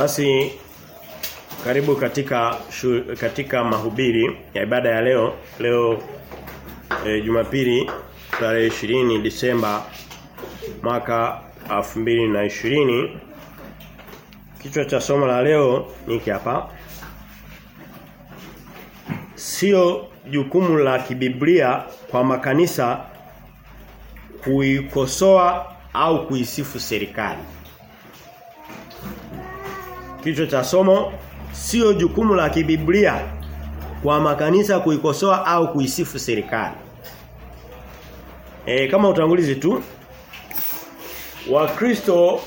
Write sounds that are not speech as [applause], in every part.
Basi karibu katika shu, katika mahubiri ya ibada ya leo. Leo e, Jumapili tarehe 20 Disemba mwaka 2020. Kichwa cha somo la leo ni hapa. Sio jukumu la kibiblia kwa makanisa kuikosoa au kuisifu serikali. Kichwa cha somo sio jukumu la kibiblia kwa makanisa kuikosoa au kuisifu serikali. E, kama utangulizi tu Wakristo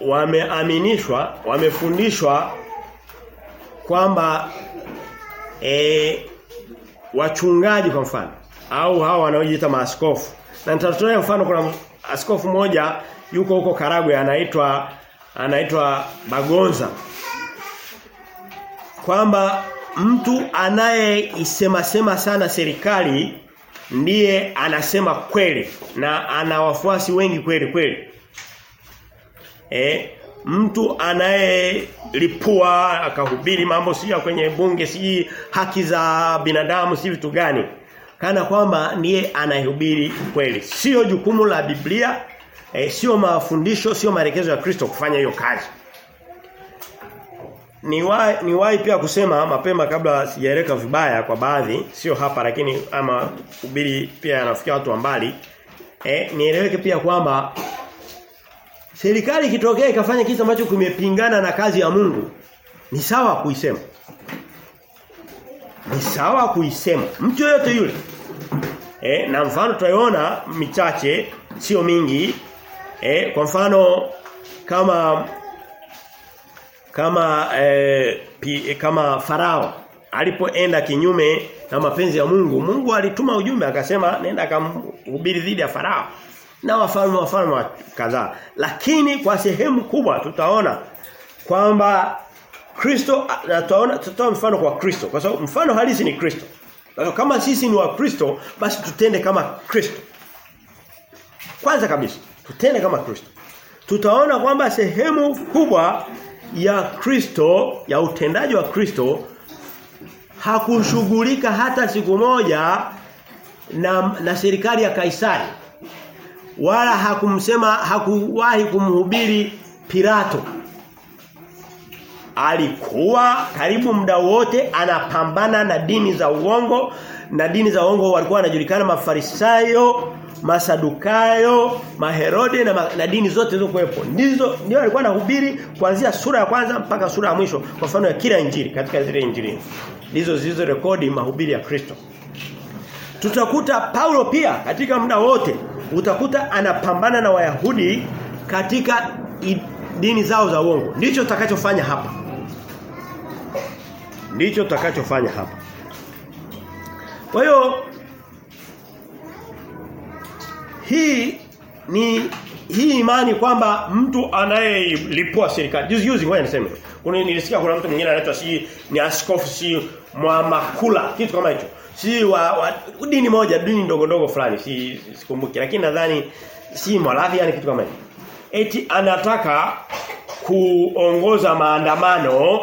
wameaminishwa, wamefundishwa kwamba e, wachungaji kwa mfano au hao wanaojiita maaskofu. Na nitatolea mfano kuna askofu mmoja yuko huko Karagwe anaitwa anaitwa Bagonza kwamba mtu anayeisema sema sana serikali ndiye anasema kweli na ana wafuasi wengi kweli kweli. Eh, mtu anayelipua akahubiri mambo sio kwenye bunge si haki za binadamu si vitu gani kana kwamba ndiye anahubiri kweli sio jukumu la Biblia eh, sio mafundisho sio maelekezo ya Kristo kufanya hiyo kazi niwahi niwahi pia kusema mapema kabla sijaeleka vibaya kwa baadhi sio hapa lakini ama ubiri pia yanafikia watu wa mbali. Eh, nieleweke pia kwamba serikali ikitokea ikafanya kitu ambacho kimepingana na kazi ya Mungu ni sawa kuisema. Ni sawa kuisema. Mtu yote yule. Eh, na mfano tutaiona michache sio mingi. Eh, kwa mfano kama kama eh, pi, kama farao alipoenda kinyume na mapenzi ya Mungu Mungu alituma ujumbe akasema nenda akamhubiri dhidi ya farao. Na wafalme wafalme kadhaa. Lakini kwa sehemu kubwa tutaona kwamba Kristo tutaona tutatoa mfano kwa Kristo kwa sababu mfano halisi ni Kristo. Kwa kama sisi ni wa Kristo basi tutende kama Kristo. Kwanza kabisa tutende kama Kristo. Tutaona kwamba sehemu kubwa ya Kristo ya utendaji wa Kristo hakushughulika hata siku moja na, na serikali ya Kaisari wala hakumsema hakuwahi kumhubiri Pilato. Alikuwa karibu muda wote anapambana na dini za uongo na dini za uongo walikuwa wanajulikana mafarisayo masadukayo maherode na, ma, na dini zote zilizokuwepo. Ndizo ndio alikuwa anahubiri kuanzia sura ya kwanza mpaka sura ya mwisho kwa mfano ya kila injili katika zile injili. Ndizo zilizo rekodi mahubiri ya Kristo. Tutakuta Paulo pia katika muda wote utakuta anapambana na Wayahudi katika dini zao za uongo. Ndicho utakachofanya hapa. Ndicho utakachofanya hapa. Kwa hiyo hii ni hii imani kwamba mtu anayelipua serikali. Juzi juzi ngoja niseme. Kuna nilisikia kuna mtu mwingine anaitwa si ni askofu si mwamakula kitu kama hicho. Si wa, wa dini moja dini ndogo ndogo fulani si sikumbuki. Lakini nadhani si Moravian kitu kama hicho. Eti anataka kuongoza maandamano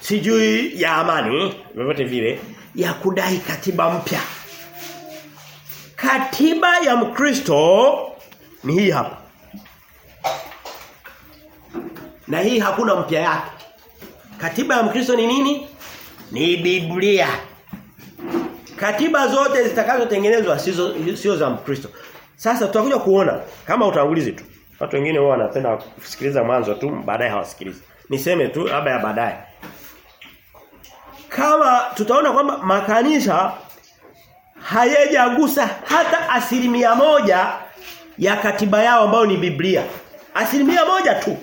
sijui ya amani vyovyote vile ya kudai katiba mpya Katiba ya Mkristo ni hii hapa. Na hii hakuna mpya yake. Katiba ya Mkristo ni nini? Ni Biblia. Katiba zote zitakazotengenezwa sio sio za Mkristo. Sasa tutakuja kuona kama utangulizi tu. Watu wengine wao wanapenda kusikiliza mwanzo tu baadaye hawasikilizi. Niseme tu labda ya baadaye. Kama tutaona kwamba makanisa hayajagusa hata asilimia moja ya katiba yao ambayo ni Biblia. Asilimia moja tu.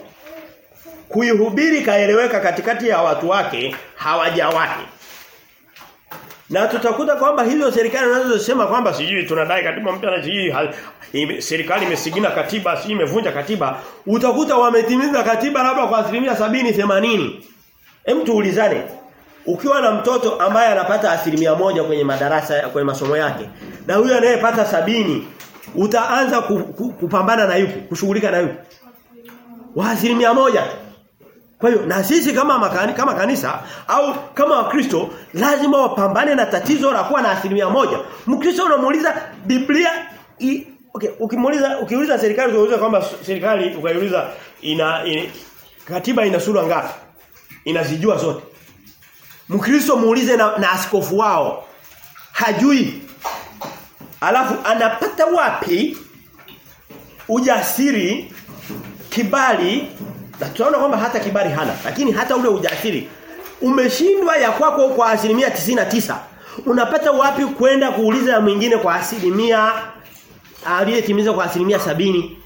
Kuihubiri kaeleweka katikati ya watu wake hawajawahi. Na tutakuta kwamba hizo serikali wanazosema kwamba sijui tunadai katiba mpya na sijui serikali imesigina katiba, sijui imevunja katiba, utakuta wametimiza katiba labda kwa asilimia sabini themanini Hem tuulizane. Ukiwa na mtoto ambaye anapata asilimia moja kwenye madarasa kwenye masomo yake na huyo anayepata sabini utaanza ku, ku, kupambana na yupi, kushughulika na yupi? Wa asilimia moja. Kwa hiyo na sisi kama makani, kama kanisa au kama wakristo lazima wapambane na tatizo la kuwa na asilimia moja. Mkristo unamuuliza Biblia i, okay, ukimuuliza ukiuliza serikali unauliza kwamba serikali ukaiuliza ina, ina katiba ina sura ngapi? Inazijua zote. Mkristo muulize na, na askofu wao. Hajui. Alafu anapata wapi ujasiri kibali na tunaona kwamba hata kibali hana lakini hata ule ujasiri umeshindwa ya kwako kwa asilimia tisina tisa unapata wapi kwenda kuuliza ya mwingine kwa asilimia aliyetimiza kwa asilimia sabini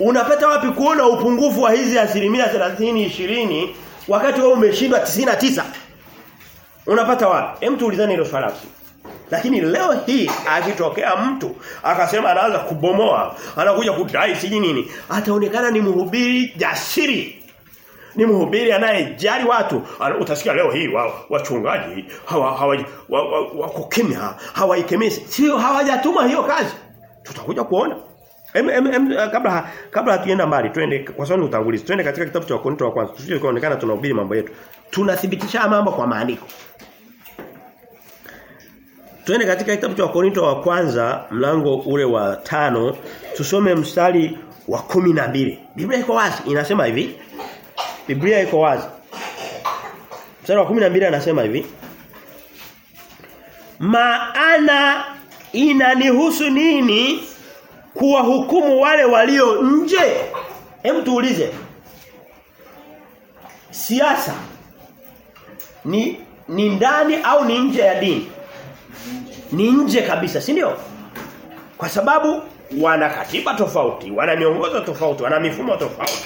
unapata wapi kuona upungufu wa hizi asilimia 30 20 wakati wewe umeshindwa tisina tisa unapata wapi hem tuulizane hilo swala lakini leo hii akitokea mtu akasema anaanza kubomoa, anakuja kudai siji nini, ataonekana ni mhubiri jasiri. Ni mhubiri anayejali watu. Utasikia leo hii wa, wachungaji hawa hawa wako wa, wa, wa kimya, hawaikemezi. Sio hawajatuma hiyo kazi. Tutakuja kuona. Em, em, em, kabla kabla hatuenda mbali twende kwa sababu utangulizi twende katika kitabu cha Wakorintho wa kwanza tusije kuonekana tunahubiri mambo yetu tunathibitisha mambo kwa maandiko Twende katika kitabu cha Wakorintho wa kwanza mlango ule wa tano tusome mstari wa kumi na mbili Biblia iko wazi inasema hivi. Biblia iko wazi. Mstari wa kumi na mbili anasema hivi. Maana inanihusu nini kuwahukumu wale walio nje? Hebu tuulize. Siasa ni ni ndani au ni nje ya dini? ni nje kabisa, si ndio? Kwa sababu wana katiba tofauti, wana miongozo tofauti, wana mifumo tofauti.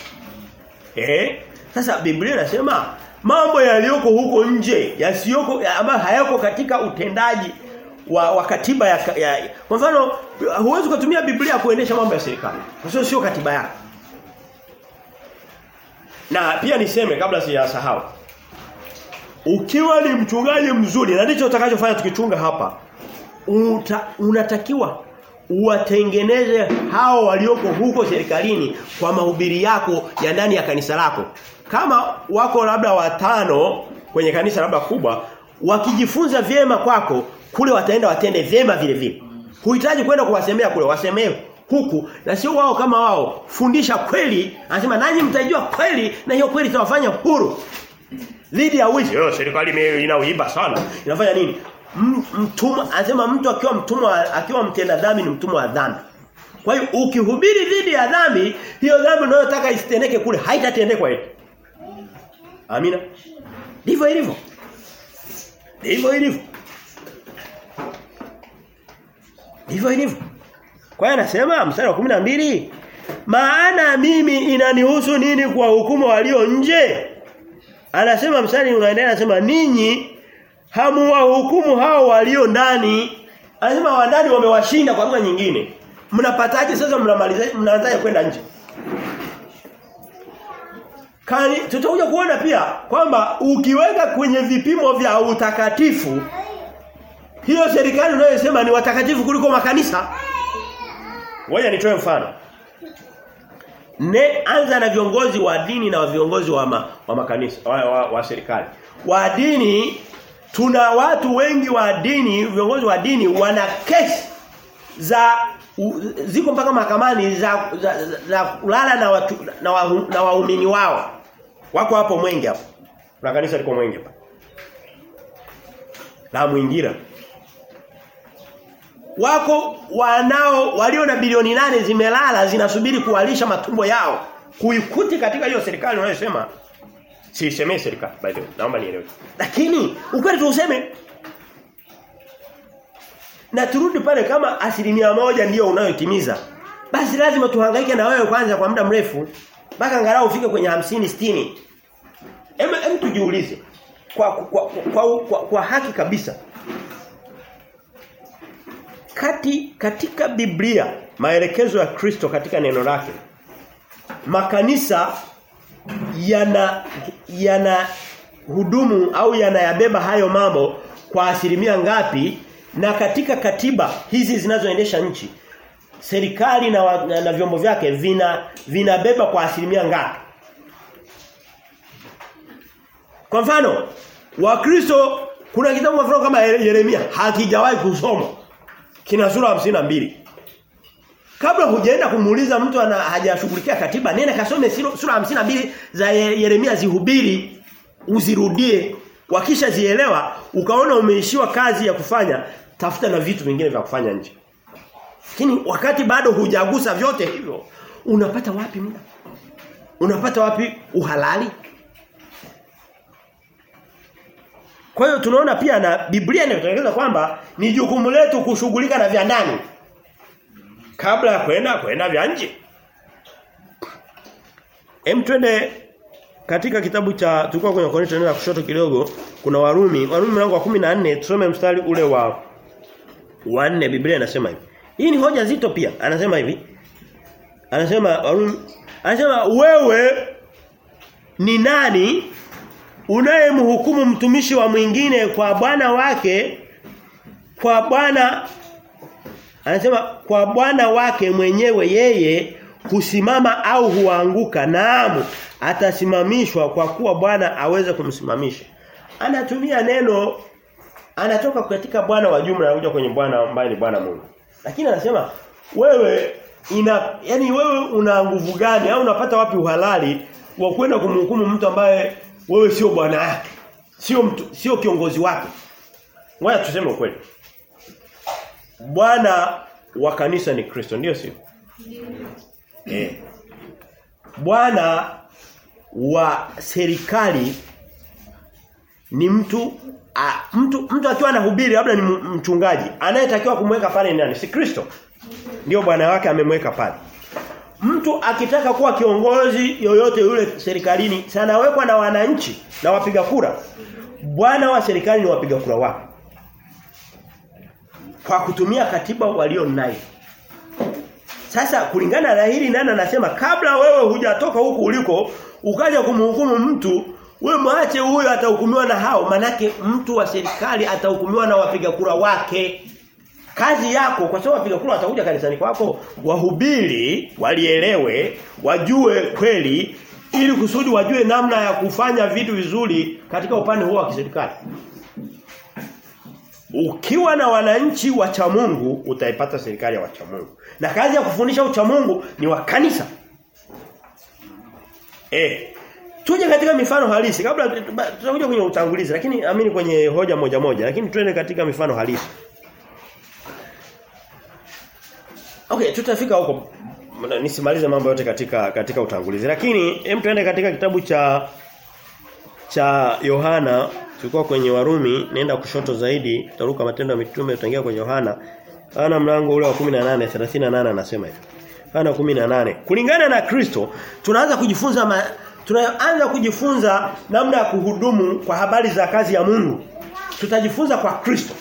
Eh? Sasa Biblia inasema mambo yaliyoko huko nje, yasiyoko ambayo hayako katika utendaji wa, wa katiba ya, ya kwa mfano huwezi kutumia Biblia kuendesha mambo ya serikali. Kwa sababu sio katiba yako. Na pia niseme kabla sijasahau. Ukiwa ni mchungaji mzuri na ndicho utakachofanya tukichunga hapa uta, unatakiwa uwatengeneze hao walioko huko serikalini kwa mahubiri yako ya ndani ya kanisa lako. Kama wako labda watano kwenye kanisa labda kubwa, wakijifunza vyema kwako, kule wataenda watende vyema vile vile. Huhitaji kwenda kuwasemea kule, wasemee huku na sio wao kama wao. Fundisha kweli, anasema nanyi mtajua kweli na hiyo kweli itawafanya huru. Dhidi ya wizi, oh, serikali inauiba sana. Inafanya nini? mtumwa anasema mtu akiwa mtumwa akiwa mtenda dhambi ni mtumwa wa dhambi. Kwa hiyo ukihubiri dhidi ya dhambi, hiyo dhambi unayotaka isitendeke kule haitatendekwa yetu. Amina. Ndivyo ilivyo. Ndivyo ilivyo. Ndivyo ilivyo. Kwa hiyo anasema mstari wa 12 maana mimi inanihusu nini kwa hukumu walio nje? Anasema mstari unaendelea anasema ninyi hamuwahukumu hao walio ndani. Anasema wa ndani wamewashinda kwa lugha nyingine. Mnapataje sasa mnamaliza mnaanzaje kwenda nje? Kani tutakuja kuona pia kwamba ukiweka kwenye vipimo vya utakatifu hiyo serikali unayosema ni watakatifu kuliko makanisa. Ngoja nitoe mfano. Ne anza na viongozi wa dini na viongozi wa, ma, wa makanisa wa, wa, wa serikali. Wa dini tuna watu wengi wa dini, viongozi wa dini wana kesi za u, ziko mpaka mahakamani za za, kulala na watu na, wa, na waumini wao. Wako hapo Mwenge hapo. Kuna kanisa liko Mwenge hapa. La Mwingira. Wako wanao walio na bilioni nane zimelala zinasubiri kuwalisha matumbo yao. Kuikuti katika hiyo serikali unayosema Siisemee serikali by the way. Naomba nielewe. Lakini ukweli tuuseme na turudi pale kama asilimia moja ndio unayotimiza. Basi lazima tuhangaike na wewe kwanza kwa muda mrefu mpaka angalau ufike kwenye hamsini sitini Hem tujiulize kwa kwa kwa, kwa, kwa kwa haki kabisa. Kati katika Biblia maelekezo ya Kristo katika neno lake makanisa yana yana hudumu au yanayabeba hayo mambo kwa asilimia ngapi na katika katiba hizi zinazoendesha nchi serikali na, wa, na, na vyombo vyake vina vinabeba kwa asilimia ngapi Kwa mfano, Wakristo kuna kitabu kama Yeremia hakijawahi kusomwa. Kina sura mbili Kabla hujaenda kumuuliza mtu ana hajashughulikia katiba, nenda kasome sura mbili za Yeremia zihubiri, uzirudie. Wakisha zielewa, ukaona umeishiwa kazi ya kufanya, tafuta na vitu vingine vya kufanya nje. Lakini wakati bado hujagusa vyote hivyo, unapata wapi muda? Unapata wapi uhalali? Kwa hiyo tunaona pia na Biblia inatueleza kwamba ni jukumu letu kushughulika na vya ndani kabla ya kwenda kwenda vya nje. Hem twende katika kitabu cha tulikuwa kwenye Korinto neno kushoto kidogo kuna Warumi, Warumi mlango wa 14 tusome mstari ule wa wa 4 Biblia inasema hivi. Hii ni hoja zito pia. Anasema hivi. Anasema Warumi anasema wewe ni nani unayemhukumu mtumishi wa mwingine kwa bwana wake kwa bwana anasema kwa bwana wake mwenyewe yeye kusimama au huanguka. Naamu atasimamishwa kwa kuwa bwana aweze kumsimamisha. Anatumia neno anatoka katika bwana wa jumla anakuja kwenye bwana ambaye ni bwana Mungu. Lakini anasema wewe ina yani wewe una nguvu gani au unapata wapi uhalali wa kwenda kumhukumu mtu ambaye wewe sio bwana yake. Sio mtu sio kiongozi wake. Ngoja tuseme ukweli. Bwana wa kanisa ni Kristo ndio sio? Eh. Bwana wa serikali ni mtu a, mtu mtu akiwa anahubiri labda ni mchungaji anayetakiwa kumweka pale nani si Kristo? Ndio bwana wake amemweka pale mtu akitaka kuwa kiongozi yoyote yule serikalini sanawekwa na wananchi na wapiga kura. Bwana wa serikali ni wapiga kura wake kwa kutumia katiba walio nayo. Sasa kulingana na hili nani anasema kabla wewe hujatoka huku uliko ukaja kumhukumu mtu wewe mwache huyo atahukumiwa na hao. Manake mtu wa serikali atahukumiwa na wapiga kura wake kazi yako kwa sababu wapiga kura watakuja kanisani kwako wahubiri walielewe wajue kweli ili kusudi wajue namna ya kufanya vitu vizuri katika upande huo wa kiserikali Ukiwa na wananchi wa cha Mungu utaipata serikali ya wacha Mungu. Na kazi ya kufundisha ucha Mungu ni wa kanisa. Eh. Tuje katika mifano halisi kabla tutakuja kwenye utangulizi lakini amini kwenye hoja moja moja lakini twende katika mifano halisi. Okay, tutafika huko. Nisimalize mambo yote katika katika utangulizi. Lakini hem tuende katika kitabu cha cha Yohana. Tulikuwa kwenye Warumi nenda kushoto zaidi tutaruka matendo ya mitume tutaingia kwenye Yohana. Yohana mlango ule wa 18 38 anasema hivi. Yohana 18 kulingana na Kristo tunaanza kujifunza ma, tunaanza kujifunza namna ya kuhudumu kwa habari za kazi ya Mungu. Tutajifunza kwa Kristo.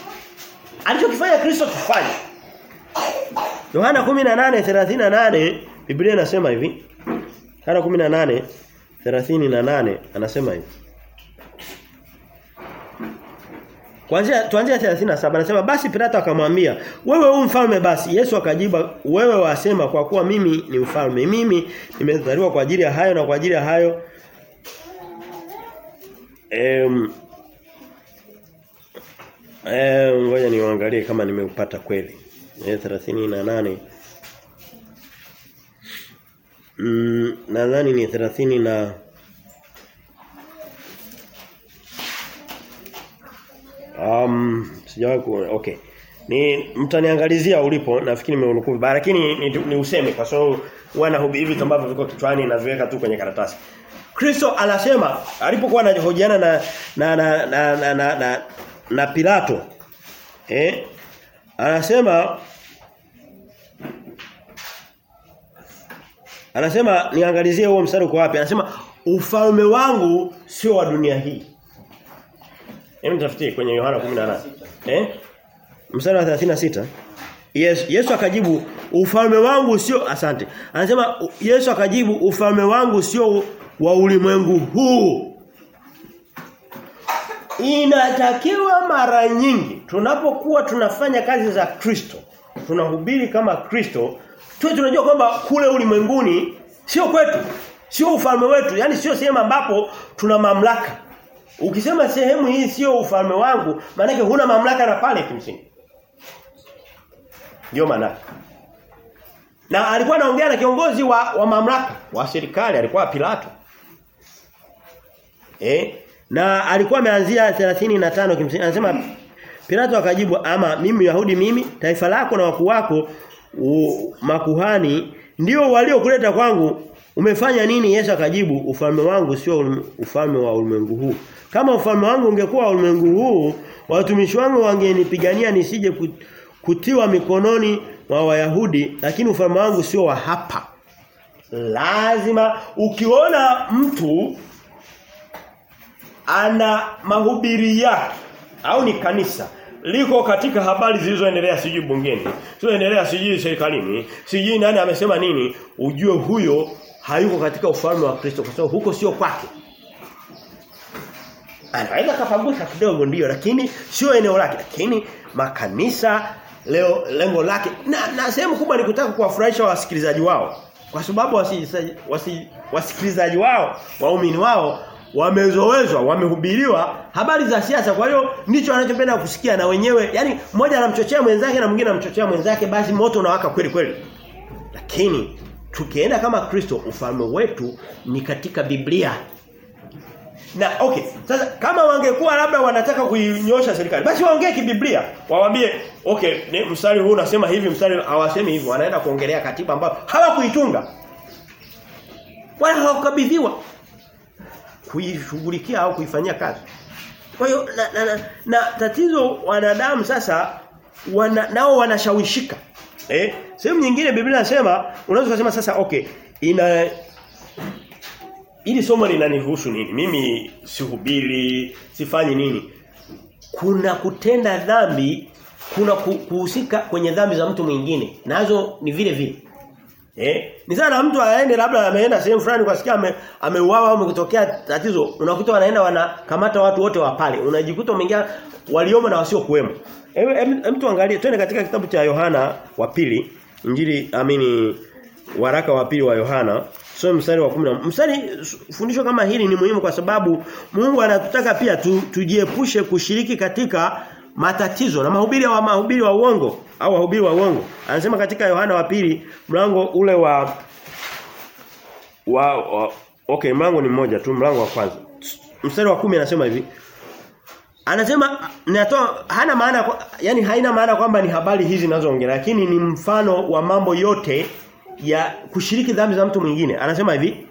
Alichokifanya Kristo tufanye Yohana 18:38 Biblia inasema hivi. Yohana 18:38 anasema hivi. Kuanzia tuanzie 37 anasema basi Pilato akamwambia wewe u mfalme basi. Yesu akajiba wewe wasema kwa kuwa mimi ni mfalme mimi nimezaliwa kwa ajili ya hayo na kwa ajili ya hayo. Em em ngoja niangalie kama nimeupata kweli 38 Mm, nadhani ni 30 na Um, sijawahi ku okay. Ni mtaniangalizia ulipo nafikiri nimeunukuu vibaya lakini ni, ni useme kwa sababu wana hubi hivi ambavyo viko kichwani na viweka tu kwenye karatasi. Kristo anasema alipokuwa anahojiana na na na na, na, na, na, na Pilato eh anasema Anasema niangalizie huo mstari uko wapi? Anasema ufalme wangu sio wa dunia hii. Hebu tafutie kwenye Yohana 18. Eh? Mstari wa 36. Yes, Yesu akajibu ufalme wangu sio asante. Anasema Yesu akajibu ufalme wangu sio wa ulimwengu huu. Inatakiwa mara nyingi tunapokuwa tunafanya kazi za Kristo, tunahubiri kama Kristo, tuwe tunajua kwamba kule ulimwenguni sio kwetu, sio ufalme wetu, yani sio sehemu ambapo tuna mamlaka. Ukisema sehemu hii sio ufalme wangu, maana huna mamlaka na pale kimsingi. Ndio maana. Na alikuwa anaongea na kiongozi wa, wa mamlaka wa serikali alikuwa Pilato. Eh? Na alikuwa ameanzia 35 kimsingi. Anasema Pilato akajibu ama mimi Yahudi mimi taifa lako na wakuu wako u, makuhani ndio waliokuleta kwangu. Umefanya nini? Yesu akajibu ufalme wangu sio ufalme wa ulimwengu huu. Kama ufalme wangu ungekuwa wa ulimwengu huu watumishi wangu wangenipigania nisije kutiwa mikononi mwa Wayahudi lakini ufalme wangu sio wa hapa. Lazima ukiona mtu ana mahubiri yake au ni kanisa. Liko katika habari zilizoendelea sijui bungeni zilizoendelea sijui serikalini sijui nani amesema nini. Ujue huyo hayuko katika ufalme wa Kristo kwa sababu huko sio kwake. Anaweza kapagusa kidogo ndio lakini sio eneo lake. Lakini makanisa leo lengo lake na, na sehemu kubwa ni kutaka kuwafurahisha wasikilizaji wao. Kwa sababu wasikilizaji wasi, wasikilizaji wao waumini wao wamezoezwa wamehubiriwa habari za siasa. Kwa hiyo ndicho anachopenda kusikia na wenyewe. Yani mmoja anamchochea mwenzake na mwingine anamchochea mwenzake basi moto unawaka kweli kweli. Lakini tukienda kama Kristo ufalme wetu ni katika Biblia. Na okay sasa kama wangekuwa labda wanataka kuinyosha serikali basi waongee kibiblia. Wawaambie okay ni mstari huu unasema hivi mstari hawasemi hivyo wanaenda kuongelea katiba ambayo hawakuitunga. Wala hawakabidhiwa kuishughulikia au kuifanyia kazi. Kwa hiyo na, na, na, na tatizo wanadamu sasa wana, nao wanashawishika. Eh? Sehemu nyingine Biblia inasema unaweza kusema sasa okay ina ili somo linanihusu nini? Mimi sihubiri, sifanyi nini? Kuna kutenda dhambi, kuna kuhusika kwenye dhambi za mtu mwingine. Nazo ni vile vile. Eh? Ni sana mtu aende labda ameenda sehemu fulani kwa sikia ame, ameuawa au umetokea tatizo, unakuta wanaenda wanakamata watu wote wa pale. Unajikuta umeingia waliomo na wasio kuwemo. Hem tuangalie twende katika kitabu cha Yohana wa pili, Injili amini waraka wa pili wa Yohana, so mstari wa 10. Mstari fundisho kama hili ni muhimu kwa sababu Mungu anatutaka pia tu, tujiepushe kushiriki katika matatizo na mahubiri wa mahubiri wa uongo au wahubiri wa uongo. Anasema katika Yohana wa pili mlango ule wa wa, wa okay mlango ni mmoja tu mlango wa kwanza. Mstari wa kumi anasema hivi. Anasema natoa hana maana yani haina maana kwamba ni habari hizi ninazoongea lakini ni mfano wa mambo yote ya kushiriki dhambi za mtu mwingine. Anasema hivi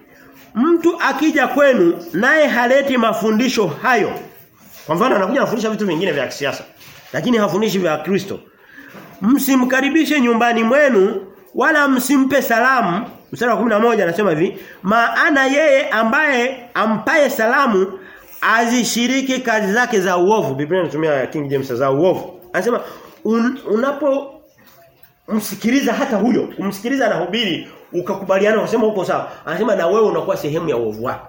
Mtu akija kwenu naye haleti mafundisho hayo. Kwa mfano anakuja anafundisha vitu vingine vya kisiasa lakini hafundishi vya Kristo. Msimkaribishe nyumbani mwenu wala msimpe salamu. Mstari wa 11 anasema hivi, maana yeye ambaye ampaye salamu azishiriki kazi zake za uovu. Biblia inatumia King James za uovu. Anasema un, unapo msikiliza hata huyo, umsikiliza anahubiri ukakubaliana unasema uko sawa. Anasema na wewe unakuwa sehemu ya uovu wako.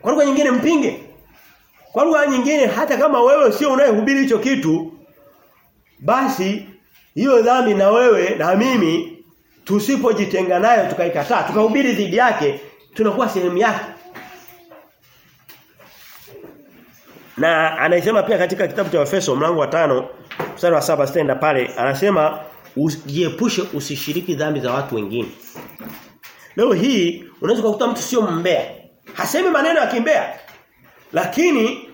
Kwa lugha nyingine mpinge. Kwa lugha nyingine hata kama wewe sio unayehubiri hicho kitu basi hiyo dhambi na wewe na mimi tusipojitenga nayo tukaikataa tukahubiri dhidi yake tunakuwa sehemu yake. Na anaisema pia katika kitabu cha Efeso mlango wa tano mstari wa saba stenda pale anasema ujiepushe usishiriki dhambi za watu wengine. Leo hii unaweza kukuta mtu sio mbea. Hasemi maneno ya kimbea. Lakini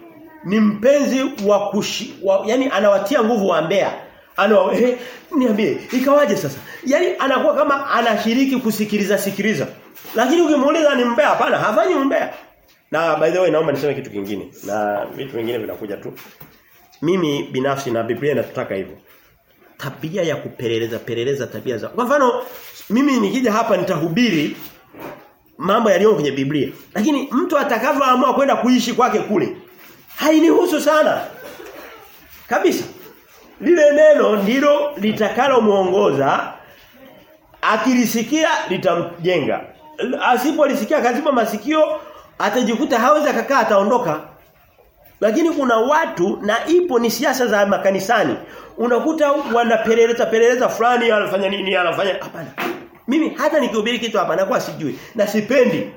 ni mpenzi wa kushi wa, yani anawatia nguvu wa mbea. Ana [laughs] eh, niambie ikawaje sasa? yani anakuwa kama anashiriki kusikiliza sikiliza. Lakini ukimuuliza ni mbea hapana, hafanyi mbea. Na by the way naomba niseme kitu kingine na vitu vingine vinakuja tu. Mimi binafsi na Biblia inatutaka hivyo. Tabia ya kupeleleza peleleza tabia za. Kwa mfano mimi nikija hapa nitahubiri mambo yaliyo kwenye Biblia. Lakini mtu atakavyoamua kwenda kuishi kwake kule hainihusu sana. Kabisa. Lile neno ndilo litakalo muongoza akilisikia litamjenga. Asipolisikia kaziba masikio atajikuta hawezi akakaa ataondoka. Lakini kuna watu na ipo ni siasa za makanisani. Unakuta wanapeleleza peleleza fulani anafanya nini anafanya hapana. Mimi hata nikihubiri kitu hapa nakuwa sijui na sipendi.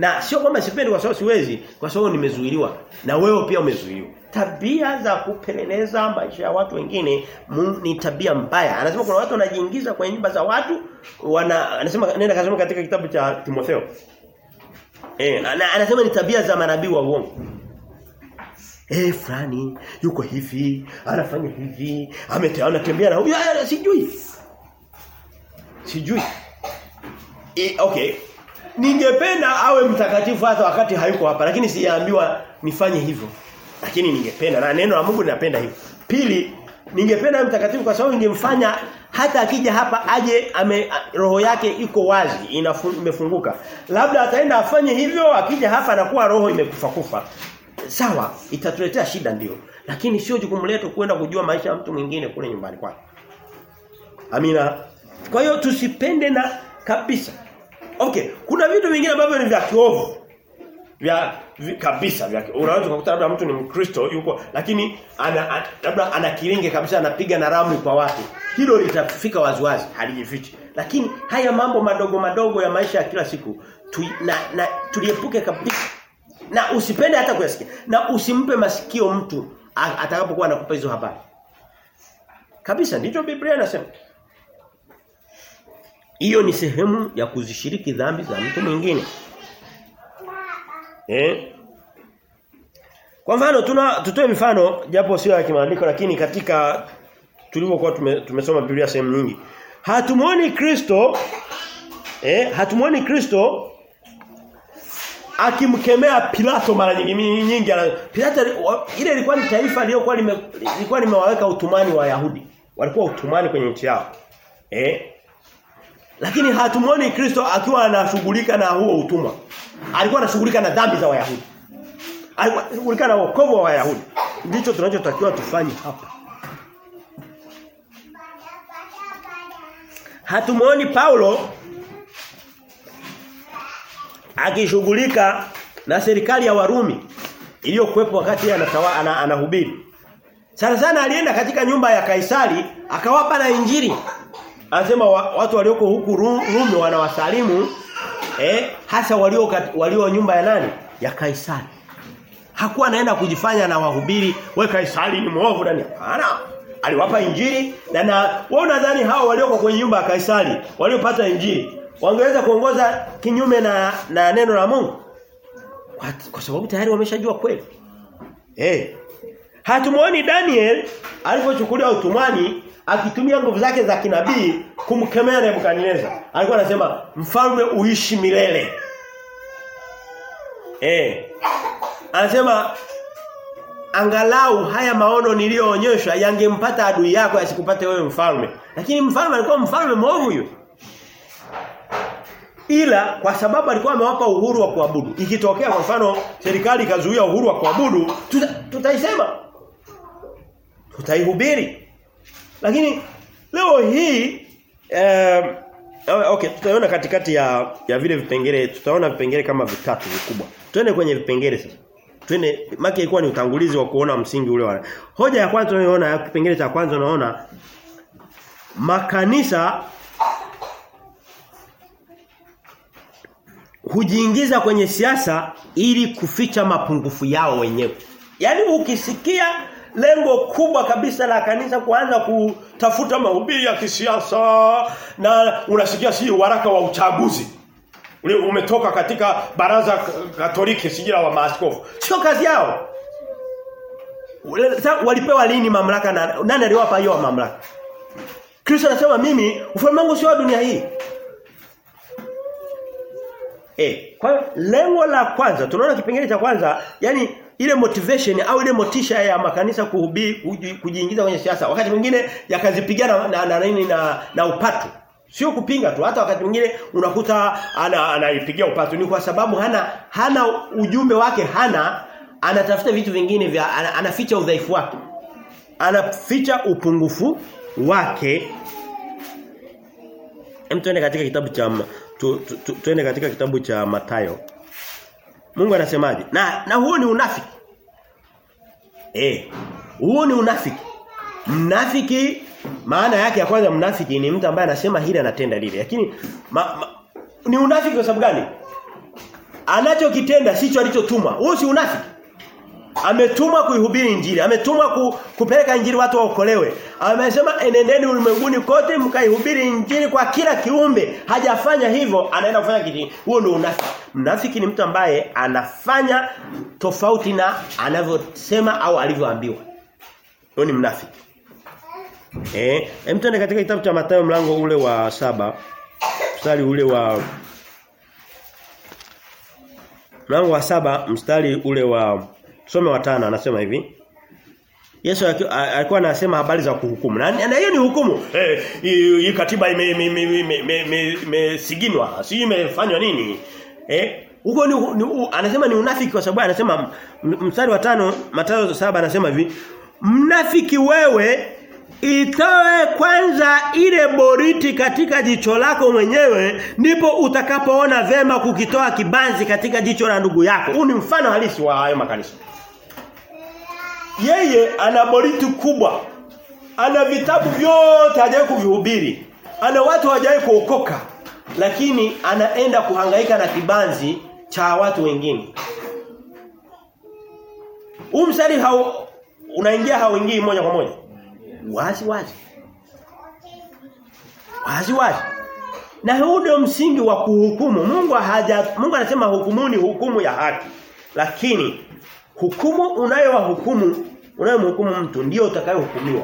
Na sio kwamba sipendi kwa sababu siwezi, kwa sababu nimezuiliwa na wewe pia umezuiliwa. Tabia za kupeleleza maisha ya watu wengine ni tabia mbaya. Anasema kuna watu wanajiingiza kwenye nyumba za watu, wana anasema nenda kasoma katika kitabu cha Timotheo. Eh, anasema ni tabia za manabii wa uongo. Eh fulani yuko hivi, anafanya hivi, ametea anatembea na huyu sijui. Sijui. E, okay. Ningependa awe mtakatifu hata wakati hayuko hapa lakini sijaambiwa nifanye hivyo. Lakini ningependa na neno la Mungu linapenda hivyo. Pili, ningependa mtakatifu kwa sababu ningemfanya hata akija hapa aje ame, roho yake iko wazi imefunguka. Labda ataenda afanye hivyo akija hapa anakuwa roho imekufa kufa. Sawa, itatuletea shida ndio. Lakini sio jukumu letu kwenda kujua maisha ya mtu mwingine kule nyumbani kwake. Amina. Kwa hiyo tusipende na kabisa. Okay, kuna vitu vingine ambavyo ni vya kiovu. Vya vi, kabisa vya unaweza kukuta labda mtu ni Mkristo yuko lakini ana, labda ana kilinge kabisa anapiga na ramu kwa watu. Hilo litafika waziwazi, halijifichi. Lakini haya mambo madogo madogo ya maisha ya kila siku tu, na, na tuliepuke kabisa. Na usipende hata kuyasikia. Na usimpe masikio mtu atakapokuwa anakupa hizo habari. Kabisa ndicho Biblia inasema. Hiyo ni sehemu ya kuzishiriki dhambi za mtu mwingine. Eh? Kwa mfano tuna tutoe mifano japo sio ya kimaandiko lakini katika tulivyokuwa tume, tumesoma Biblia sehemu nyingi. Hatumuoni Kristo eh hatumuoni Kristo akimkemea Pilato mara nyingi nyingi Pilato ile ilikuwa ni taifa lilikuwa lilikuwa limewaweka utumani wa Yahudi. Walikuwa utumani kwenye nchi yao. Eh? Lakini hatumwoni Kristo akiwa anashughulika na huo utumwa. Alikuwa anashughulika na dhambi za Wayahudi. Alikuwa anashughulika na wokovu wa Wayahudi. Ndicho tunachotakiwa tufanye hapa. Hatumuoni Paulo akishughulika na serikali ya Warumi iliyokuwepo wakati anatawa anahubiri. Sana sana alienda katika nyumba ya Kaisari akawapa na injili. Anasema wa, watu walioko huku Rumi wanawasalimu eh hasa walio walio nyumba ya nani? Ya Kaisari. Hakuwa anaenda kujifanya na wahubiri, we Kaisari ni mwovu ndani. Hapana. Aliwapa injili na na wao nadhani hao walioko kwenye nyumba ya Kaisari waliopata injili wangeweza kuongoza kinyume na na neno la Mungu. Kwa, kwa sababu tayari wameshajua kweli. Eh. Hatumuoni Daniel alipochukuliwa utumwani akitumia nguvu zake za kinabii kumkemea Nebukadneza. Alikuwa anasema mfalme uishi milele. Eh. Anasema angalau haya maono niliyoonyeshwa yangempata adui yako asikupate wewe mfalme. Lakini mfalme alikuwa mfalme mwovu huyo. Ila kwa sababu alikuwa amewapa uhuru wa kuabudu. Ikitokea kwa mfano serikali ikazuia uhuru wa kuabudu, tuta, tutaisema. Tutaihubiri. Lakini leo hii eh, okay tutaona katikati ya ya vile vipengele tutaona vipengele kama vitatu vikubwa. Twende kwenye vipengele sasa. Twende maki ilikuwa ni utangulizi wa kuona msingi ule wa. Hoja ya kwanza tunayoona kipengele cha kwanza unaona makanisa hujiingiza kwenye siasa ili kuficha mapungufu yao wenyewe. Yaani ukisikia lengo kubwa kabisa la kanisa kuanza kutafuta mahubiri ya kisiasa na unasikia si waraka wa uchaguzi. Ule umetoka katika baraza Katoliki sijira wa maaskofu. Sio kazi yao. Walipewa lini mamlaka na nani aliwapa hiyo mamlaka? Kristo anasema mimi ufalme wangu sio wa dunia hii. Eh, kwa lengo la kwanza tunaona kipengele cha kwanza yani ile motivation au ile motisha ya makanisa kuhubiri kujiingiza kwenye siasa. Wakati mwingine yakazipigana na na, na, na, na upatu. Sio kupinga tu hata wakati mwingine unakuta anaipigia ana upatu. Ni kwa sababu hana hana ujumbe wake hana anatafuta vitu vingine vya ana, anaficha udhaifu wake. Anaficha upungufu wake. Hem katika kitabu cha tu, tu, tu, tuende katika kitabu cha Matayo. Mungu anasemaje? Na na huo ni unafiki. Eh, huo ni unafiki. Mnafiki maana yake ya kwanza mnafiki ni mtu ambaye anasema hili anatenda lile. Lakini ma, ma, ni unafiki kwa sababu gani? anachokitenda sicho alichotumwa. Huo si unafiki. Ametumwa kuihubiri injili, ametumwa ku, kupeleka injili watu waokolewe. Amesema enendeni ulimwenguni kote mkaihubiri injili kwa kila kiumbe. Hajafanya hivyo, anaenda kufanya kitu. Huo ndio unafiki. Mnafiki ni mtu ambaye anafanya tofauti na anavyosema au alivyoambiwa. Huo ni mnafiki. Eh, hem tuende katika kitabu cha Mathayo mlango ule wa saba mstari ule wa mlango wa saba mstari ule wa some wa tano anasema hivi Yesu alikuwa anasema habari za kuhukumu. Na, na hiyo ni hukumu. Eh, hii katiba imesiginwa, si imefanywa nini? Eh, huko ni, ni anasema ni unafiki kwa sababu anasema mstari wa tano Mathayo saba anasema hivi, mnafiki wewe itoe kwanza ile boriti katika jicho lako mwenyewe ndipo utakapoona vema kukitoa kibanzi katika jicho la ndugu yako. Huu ni mfano halisi wa hayo makanisa. Yeye ana boriti kubwa. Ana vitabu vyote hajawahi kuvihubiri. Ana watu hawajawahi kuokoka. Lakini anaenda kuhangaika na kibanzi cha watu wengine. Huu mstari hau unaingia hauingii moja kwa moja wazi wazi wazi wazi na huu ndio msingi wa kuhukumu Mungu haja Mungu anasema hukumuni hukumu ya haki lakini hukumu unayowahukumu unayomhukumu mtu ndio utakayohukumiwa.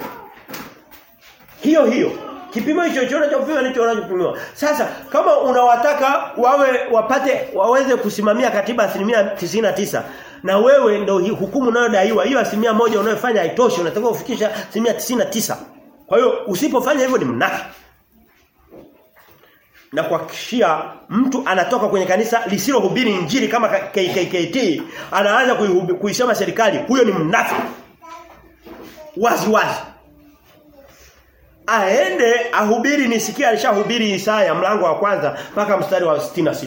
Hiyo hiyo. Kipimo hicho hicho unachopima ndicho unachopimiwa sasa kama unawataka wawe wapate waweze kusimamia katiba asilimia tisa na wewe ndio hukumu unayodaiwa hiyo asilimia moja unayofanya haitoshi unatakiwa kufikisha asilimia tisa. Kwa hiyo usipofanya hivyo ni mnafiki na kuhakikishia mtu anatoka kwenye kanisa lisilohubiri injili kama KKKT anaanza kuisema serikali huyo ni mnafiki. Wazi wazi. Aende ahubiri nisikia alishahubiri Isaya mlango wa kwanza mpaka mstari wa 66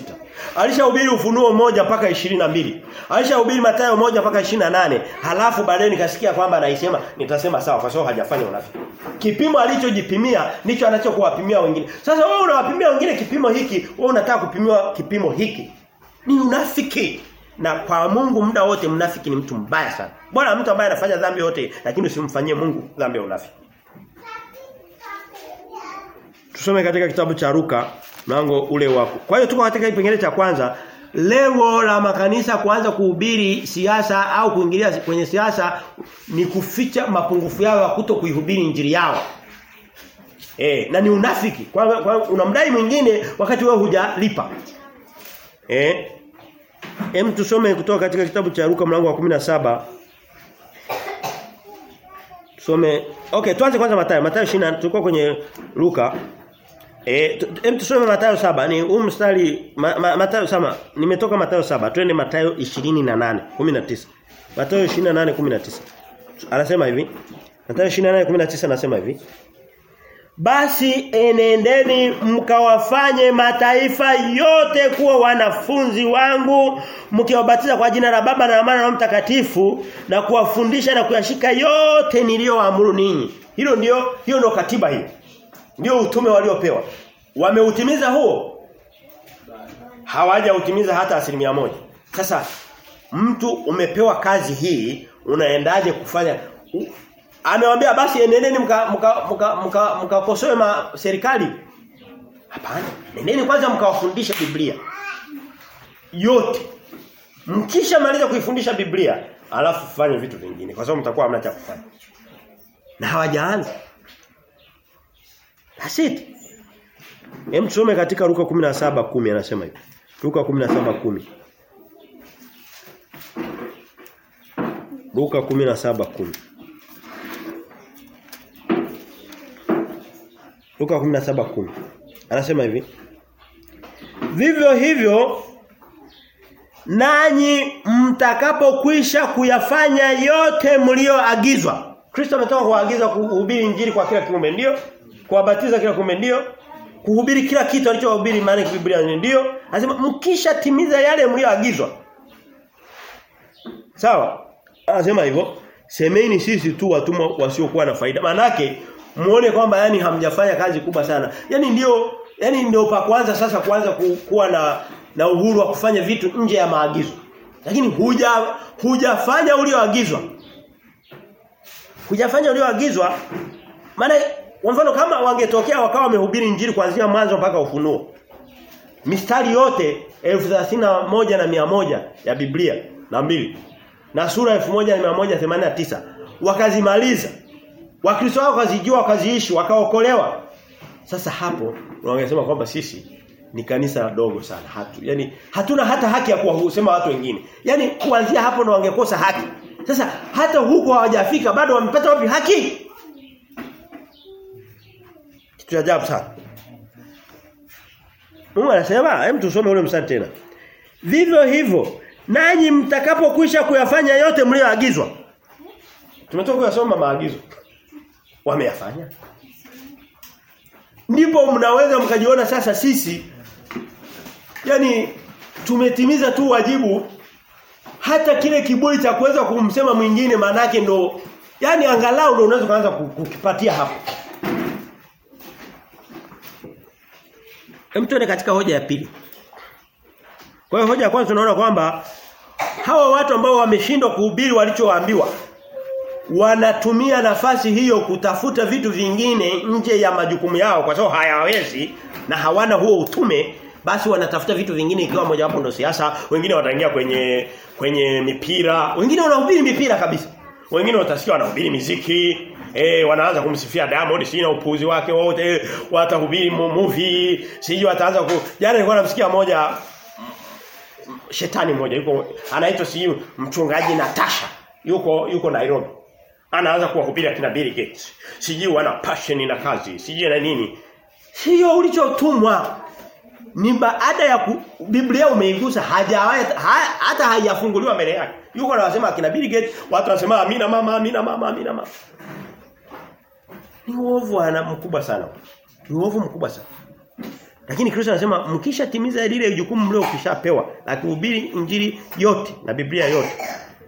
alishahubiri ufunuo moja mpaka 22 alishahubiri Mathayo moja mpaka 28 halafu baadaye nikasikia kwamba anaisema nitasema sawa kwa sababu hajafanya unafiki. Kipimo alichojipimia ndicho anachokuwapimia wengine. Sasa wewe unawapimia wengine kipimo hiki wewe unataka kupimiwa kipimo hiki. Ni unafiki. Na kwa Mungu muda wote mnafiki ni mtu mbaya sana. Bora mtu ambaye anafanya dhambi yote lakini usimfanyie Mungu dhambi ya unafiki. Tusome katika kitabu cha Luka mlango ule wako. Kwa hiyo tuko katika kipengele cha kwanza lengo la makanisa kuanza kuhubiri siasa au kuingilia kwenye siasa ni kuficha mapungufu yao ya kuto kuihubiri injili yao. Eh, na ni unafiki. Kwa, kwa unamdai mwingine wakati wewe hujalipa. Eh? Hem tusome kutoka katika kitabu cha Luka mlango wa 17 Tusome Okay, tuanze kwanza Mathayo. Mathayo 20 tulikuwa kwenye Luka. Eh, hem tusome Mathayo 7. Ni huu mstari ma, ma, Mathayo sama. Nimetoka Mathayo 7. Twende Mathayo 28 19. Mathayo 28 19. Anasema hivi. Mathayo 28 19 anasema hivi. Basi enendeni mkawafanye mataifa yote kuwa wanafunzi wangu mkiwabatiza kwa jina la Baba na Mwana na Mtakatifu na kuwafundisha na kuyashika yote niliyoamuru ninyi. Hilo ndio hiyo ndio katiba hii. Ndio utume waliopewa. Wameutimiza huo? Hawajautimiza hata asilimia moja. Sasa mtu umepewa kazi hii unaendaje kufanya Amewambia basi enendeni mkakosoe serikali. Hapana. Nendeni kwanza mkawafundisha Biblia. Yote. Mkisha maliza kuifundisha Biblia, alafu fanye vitu vingine kwa sababu mtakuwa hamna cha kufanya. Na hawajaanza. That's it. Hem tusome katika Luka 17:10 anasema hivi. Luka 17:10. Luka 17:10. Luka 17:10. Anasema hivi. Vivyo hivyo nanyi mtakapokwisha kuyafanya yote mlioagizwa. Kristo ametoka kuagiza kuhubiri injili kwa kila kiumbe ndio? Kuwabatiza kila kumbe ndio? Kuhubiri kila kitu alichohubiri maana Biblia ndio? Anasema mkisha timiza yale mlioagizwa. Sawa? Anasema hivyo, semeni sisi tu watumwa wasiokuwa na faida. Manake muone kwamba yani hamjafanya kazi kubwa sana. Yani ndio yani ndio pa kwanza sasa kuanza ku, kuwa na na uhuru wa kufanya vitu nje ya maagizo. Lakini huja hujafanya ulioagizwa. Hujafanya ulioagizwa maana kwa mfano kama wangetokea wakawa wamehubiri injili kuanzia mwanzo mpaka ufunuo. Mistari yote 1031 na mia moja ya Biblia na mbili na sura 1189 wakazimaliza. Wakristo wao wakazijua wakaziishi wakaokolewa. Sasa hapo wangesema kwamba sisi ni kanisa dogo sana. Hatu, Yaani hatuna hata haki ya kuwasema watu wengine. Yaani kuanzia hapo ndo wangekosa haki. Sasa hata huko hawajafika bado wamepata wapi haki? Kitu cha ajabu sana. Mungu anasema, hem tusome ule mstari tena. Vivyo hivyo, nanyi mtakapokwisha kuyafanya yote mlioagizwa. Tumetoka kuyasoma maagizo. Wameyafanya. Ndipo mnaweza mkajiona sasa sisi yani tumetimiza tu wajibu hata kile kiburi cha kuweza kumsema mwingine manake ndo yani angalau ndo unaweza kuanza kukipatia hapo. Hem tuende katika hoja ya pili. Kwa hiyo hoja ya kwanza tunaona kwamba hawa watu ambao wameshindwa kuhubiri walichoambiwa wanatumia nafasi hiyo kutafuta vitu vingine nje ya majukumu yao kwa sababu hayawezi na hawana huo utume basi wanatafuta vitu vingine ikiwa moja wapo ndo siasa. Wengine wataingia kwenye kwenye mipira. Wengine wanahubiri mipira kabisa. Wengine watasikia wanahubiri miziki eh wanaanza kumsifia Diamond sina upuzi wake wote watahubiri movie siji wataanza ku jana nilikuwa namsikia moja shetani mmoja yuko anaitwa si mchungaji Natasha yuko yuko Nairobi. Anaanza kuwahubiri akina Bill Gates. Siji wana passion na kazi siji na nini. Sio ulichotumwa ni baada ya ku, Biblia umeigusa hajawahi ha, hata haijafunguliwa mbele yake. Yuko anasema akina Bill Gates watu wanasema amina mama amina mama amina mama ni uovu ana mkubwa sana ni uovu mkubwa sana lakini Kristo anasema mkishatimiza lile jukumu mlio kishapewa la kuhubiri injili yote na Biblia yote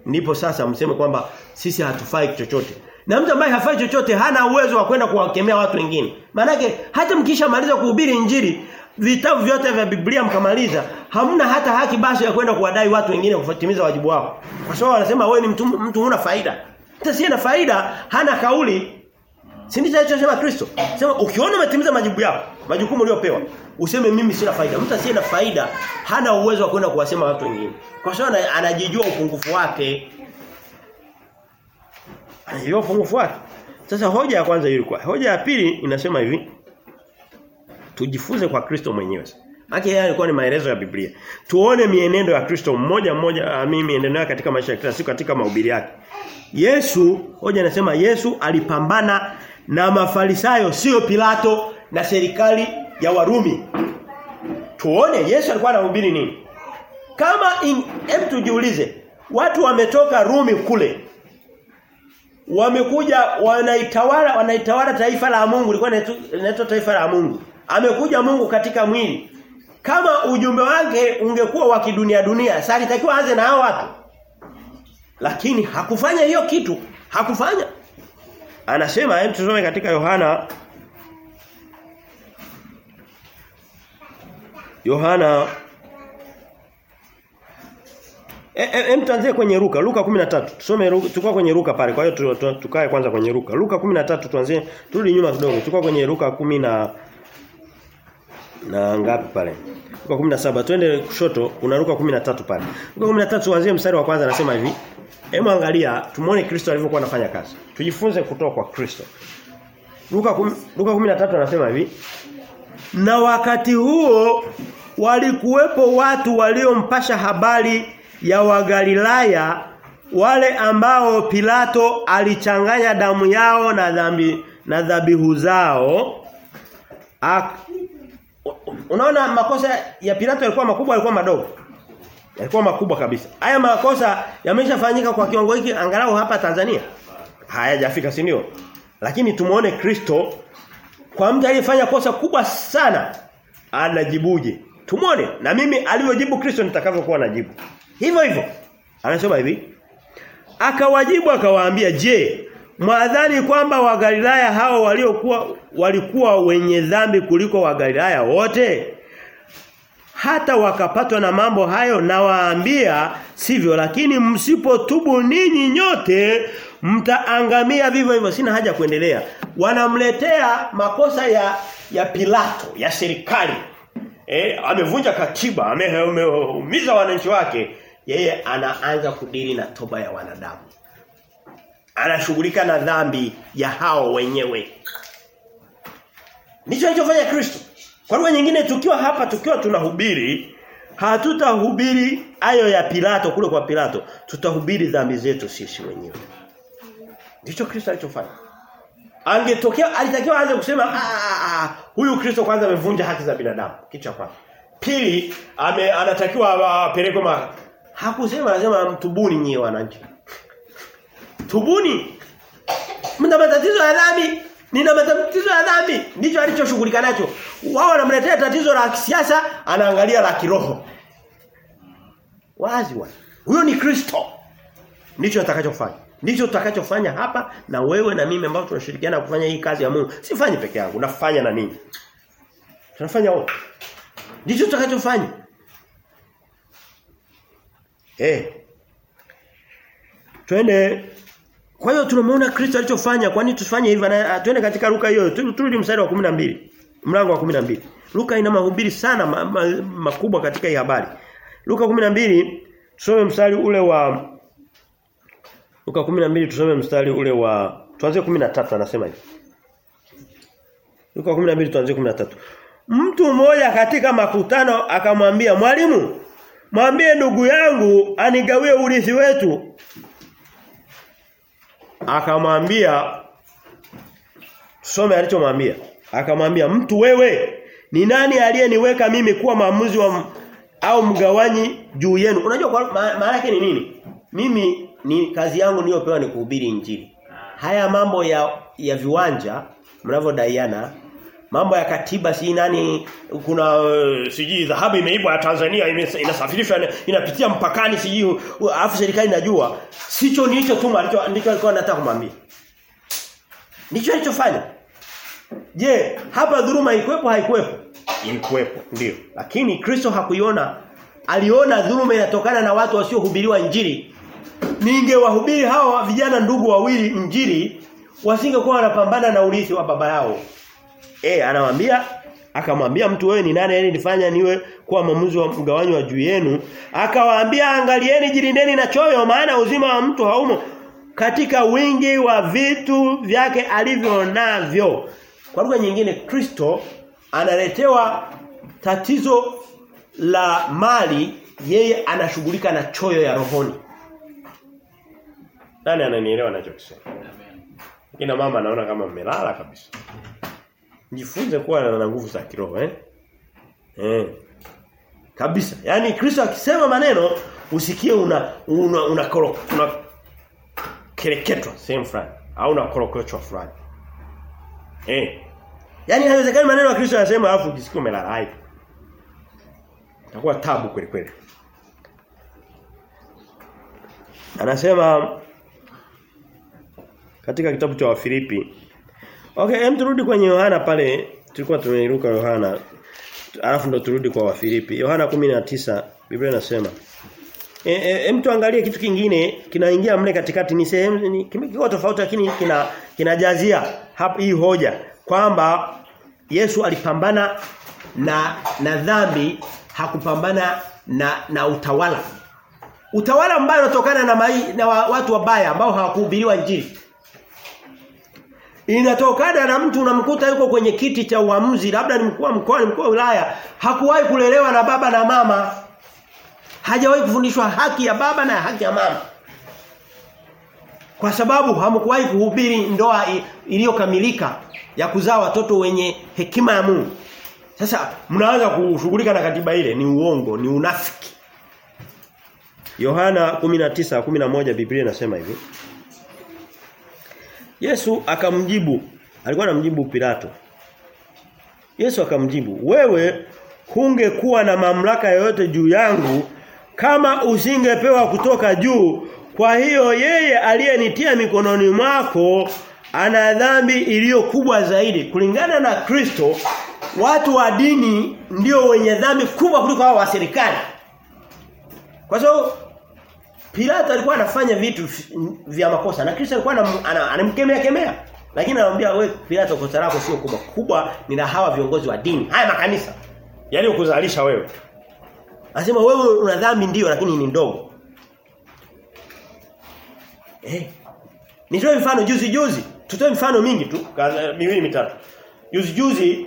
ndipo sasa mseme kwamba sisi hatufai chochote. Na mtu ambaye hafai chochote hana uwezo wa kwenda kuwakemea watu wengine. Maanake hata mkishamaliza kuhubiri injili vitabu vyote vya Biblia mkamaliza hamna hata haki basi ya kwenda kuwadai watu wengine kufatimiza wajibu wao. Kwa sababu wanasema wewe ni mtu mtu huna faida. Hata si na faida hana kauli Si ndicho alichosema Kristo? Sema ukiona umetimiza majibu yako, majukumu uliopewa, useme mimi sina faida. Mtu asiye na faida hana uwezo wa kwenda kuwasema watu wengine. Kwa sababu anajijua upungufu wake. Anajijua upungufu wake. Sasa hoja ya kwanza ilikuwa. Hoja ya pili inasema hivi. Tujifunze kwa Kristo mwenyewe. Haki haya yalikuwa ni maelezo ya Biblia. Tuone mienendo ya Kristo mmoja mmoja mimi mienendo katika maisha ya kila siku katika mahubiri yake. Yesu, hoja anasema Yesu alipambana na mafarisayo sio Pilato na serikali ya Warumi. Tuone Yesu alikuwa anahubiri nini? Kama hem tujiulize, watu wametoka Rumi kule. Wamekuja wanaitawala wanaitawala taifa la Mungu, lilikuwa linaitwa taifa la Mungu. Amekuja Mungu katika mwili. Kama ujumbe wake ungekuwa wa kidunia dunia, sasa alitakiwa aanze na hao watu. Lakini hakufanya hiyo kitu, hakufanya. Anasema hem tusome katika Yohana Yohana Hem tuanzie kwenye Luka, Luka 13. Tusome tukao kwenye Luka pale. Kwa hiyo tukae kwanza kwenye Luka. Luka 13 tuanzie turudi nyuma kidogo. Tukao kwenye Luka 10 na na ngapi pale? Luka 17. Twende kushoto kuna Luka 13 pale. Luka 13 tuanzie mstari wa kwanza anasema hivi. Hebu angalia tumuone Kristo alivyokuwa anafanya kazi. Tujifunze kutoka kwa Kristo. Luka kum, Luka 13 anasema hivi. Na wakati huo walikuwepo watu waliompasha habari ya Wagalilaya wale ambao Pilato alichanganya damu yao na dhambi na dhabihu zao. Ak, unaona makosa ya Pilato yalikuwa makubwa yalikuwa madogo. Yalikuwa makubwa kabisa. Haya makosa yameshafanyika kwa kiwango hiki angalau hapa Tanzania. Hayajafika si ndio? Lakini tumuone Kristo kwa mtu aliyefanya kosa kubwa sana anajibuje? Tumuone na mimi alivyojibu Kristo nitakavyokuwa najibu. Hivyo hivyo. Anasema hivi. Akawajibu akawaambia, "Je, mwadhani kwamba Wagalilaya hao waliokuwa walikuwa wenye dhambi kuliko Wagalilaya wote?" Hata wakapatwa na mambo hayo na waambia sivyo lakini msipotubu ninyi nyote mtaangamia vivyo hivyo. Sina haja kuendelea. Wanamletea makosa ya ya Pilato ya serikali. Eh amevunja katiba ameumiza wananchi wake. Yeye anaanza kudili na toba ya wanadamu. Anashughulika na dhambi ya hao wenyewe. Ndicho alichofanya Kristo kwa lugha nyingine tukiwa hapa tukiwa tunahubiri hatutahubiri ayo ya Pilato kule kwa Pilato. Tutahubiri dhambi zetu sisi wenyewe. Ndicho Kristo alichofanya. Angetokea alitakiwa aanze kusema ah huyu Kristo kwanza amevunja haki za binadamu. Kitu cha pili ame, anatakiwa apelekwe ma hakusema anasema mtubuni nyie wananchi. Tubuni! Mna matatizo ya dhambi nina matatizo ya dhambi. Ndicho alichoshughulika nacho. Wao wanamletea tatizo la kisiasa anaangalia la kiroho. Wazi wazi. Huyo ni Kristo. Ndicho atakachofanya. Ndicho tutakachofanya hapa na wewe na mimi ambao tunashirikiana kufanya hii kazi ya Mungu. Sifanyi peke yangu nafanya na nini tunafanya wote. Ndicho tutakachofanya. Eh. Twende kwa hiyo tunamuona Kristo alichofanya kwa nini tusifanye hivyo? Na twende katika Luka hiyo turudi mstari wa 12 mlango wa 12 Luka ina mahubiri sana ma, ma, makubwa katika hii habari. Luka 12 tusome mstari ule wa Luka 12 tusome mstari ule wa tuanze 13 anasema hivi. Luka 12 tuanze 13 Mtu mmoja katika makutano akamwambia mwalimu mwambie ndugu yangu anigawie urithi wetu akamwambia tusome alichomwambia. Akamwambia mtu wewe ni nani aliyeniweka mimi kuwa maamuzi wa au mgawanyi juu yenu? Unajua maana yake ni nini? Mimi ni kazi yangu niliyopewa ni kuhubiri injili. Haya mambo ya ya viwanja mnavyodaiana mambo ya katiba si nani kuna siji dhahabu imeibwa ya Tanzania inasafirishwa inapitia mpakani siji afu serikali inajua. Sicho nicho tu ndicho alikuwa anataka kumwambia. Ndicho alichofanya. Je hapa dhuluma ilikuwepo haikuwepo ilikuwepo ndio. Lakini Kristo hakuiona. Aliona dhuluma inatokana na watu wasiohubiriwa injili. Ningewahubiri hawa vijana ndugu wawili injili wasingekuwa wanapambana na urithi wa baba yao Eh anamwambia akamwambia mtu wewe ni nani? Ili nifanya niwe kuwa mwamuzi wa mgawanyo wa juu yenu. Akawaambia angalieni jilindeni na choyo maana uzima wa mtu haumo katika wingi wa vitu vyake alivyo navyo. Kwa lugha nyingine Kristo analetewa tatizo la mali yeye anashughulika na choyo ya rohoni. Nani ananielewa ninachokisema kina mama anaona kama mmelala kabisa Jifunze kuwa na nguvu za kiroho eh? Eh. Kabisa. Yaani Kristo akisema maneno usikie una una una, koro, una kereketwa sehemu fulani au una korokochwa fulani. Eh. Yaani haiwezekani maneno ya Kristo yanasema alafu jisikie umelala hai. Itakuwa tabu kweli kweli. Anasema katika kitabu cha Wafilipi Okay, hem turudi kwenye Yohana pale tulikuwa tumeiruka Yohana. Alafu ndo turudi kwa Wafilipi. Yohana 19 Biblia inasema Eh e, e, tuangalie kitu kingine kinaingia mle katikati ni sehemu kiko tofauti lakini kina kinajazia hii hoja kwamba Yesu alipambana na na dhambi hakupambana na na utawala. Utawala ambao unatokana na, na watu wabaya ambao hawakuhubiriwa injili inatokana na mtu unamkuta yuko kwenye kiti cha uamuzi labda ni mkuu mkoa ni mkuu wa wilaya hakuwahi kulelewa na baba na mama. Hajawahi kufundishwa haki ya baba na haki ya mama. Kwa sababu hamkuwahi kuhubiri ndoa iliyokamilika ya kuzaa watoto wenye hekima ya Mungu. Sasa mnaanza kushughulika na katiba ile ni uongo ni unafiki. Yohana 19:11 Biblia inasema hivi Yesu akamjibu alikuwa anamjibu Pilato. Yesu akamjibu wewe hungekuwa na mamlaka yoyote juu yangu kama usingepewa kutoka juu. Kwa hiyo yeye aliyenitia mikononi mwako ana dhambi iliyo kubwa zaidi. Kulingana na Kristo watu wa dini ndio wenye dhambi kubwa kuliko hao wa serikali. Kwa sababu Pilato alikuwa anafanya vitu vya makosa na Kristo alikuwa anamkemea kemea. Lakini anamwambia wewe Pilato kosa lako sio kubwa. Kubwa ni la hawa viongozi wa dini. Haya makanisa. Yaani ukuzalisha wewe. Anasema wewe una dhambi ndio lakini ni ndogo. Eh. Nitoe mfano juzi juzi. Tutoe mfano mingi tu, miwili mitatu. Juzi juzi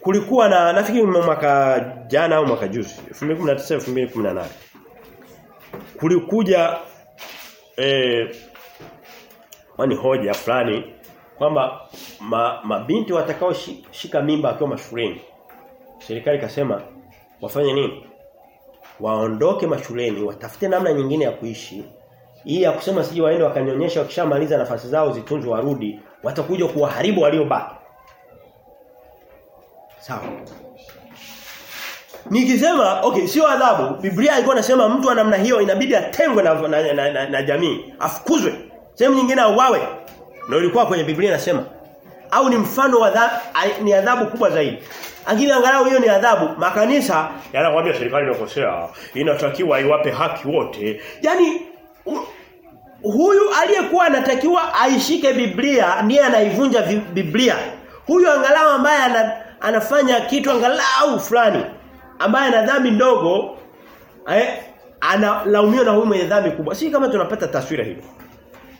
kulikuwa na nafikiri mwaka jana au mwaka juzi 2019 2018 kulikuja eh wani hoja fulani kwamba ma, mabinti watakao shika mimba akiwa mashuleni serikali ikasema wafanye nini? Waondoke mashuleni watafute namna nyingine ya kuishi. Hii ya kusema siji waende wakanyonyesha wakishamaliza nafasi zao zitunzwe warudi watakuja kuwaharibu waliobaki. Sawa. Nikisema okay sio adhabu. Biblia ilikuwa inasema mtu wa namna hiyo inabidi atengwe na, na, na, na, na jamii, afukuzwe. Sehemu nyingine auawe. Ndio ilikuwa kwenye Biblia inasema. Au ni mfano wa adhabu, ni adhabu kubwa zaidi. Lakini angalau hiyo ni adhabu. Makanisa yanakuambia serikali imekosea, inatakiwa iwape haki wote. Yaani huyu aliyekuwa anatakiwa aishike Biblia ndiye anaivunja Biblia. Huyu angalau ambaye ana anafanya kitu angalau fulani ambaye ana dhambi ndogo eh analaumiwa na huyu mwenye dhambi kubwa. Si kama tunapata taswira hiyo.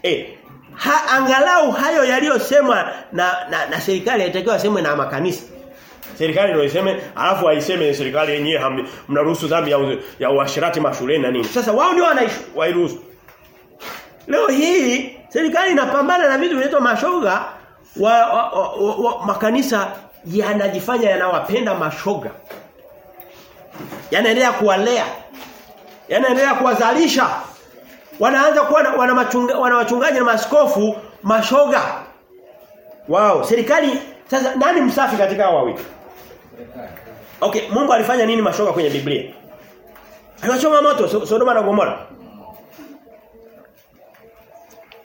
Eh ha, angalau hayo yaliyosemwa na, na na serikali inatakiwa asemwe na makanisa. Serikali ndio iseme alafu aiseme serikali yenyewe mnaruhusu dhambi ya, ya uasherati mashuleni na nini. Sasa wao ndio wanairuhusu. Leo hii serikali inapambana na vitu vinaitwa mashoga wa, wa, wa, wa, wa makanisa yanajifanya yanawapenda mashoga. Yanaendelea kuwalea. Yanaendelea kuwazalisha. Wanaanza kuwa wana machunga, wana wachungaji na maskofu mashoga. Wao, serikali sasa nani msafi katika hao wawili? Okay, Mungu alifanya nini mashoga kwenye Biblia? Aliwachoma moto so, Sodoma na Gomora.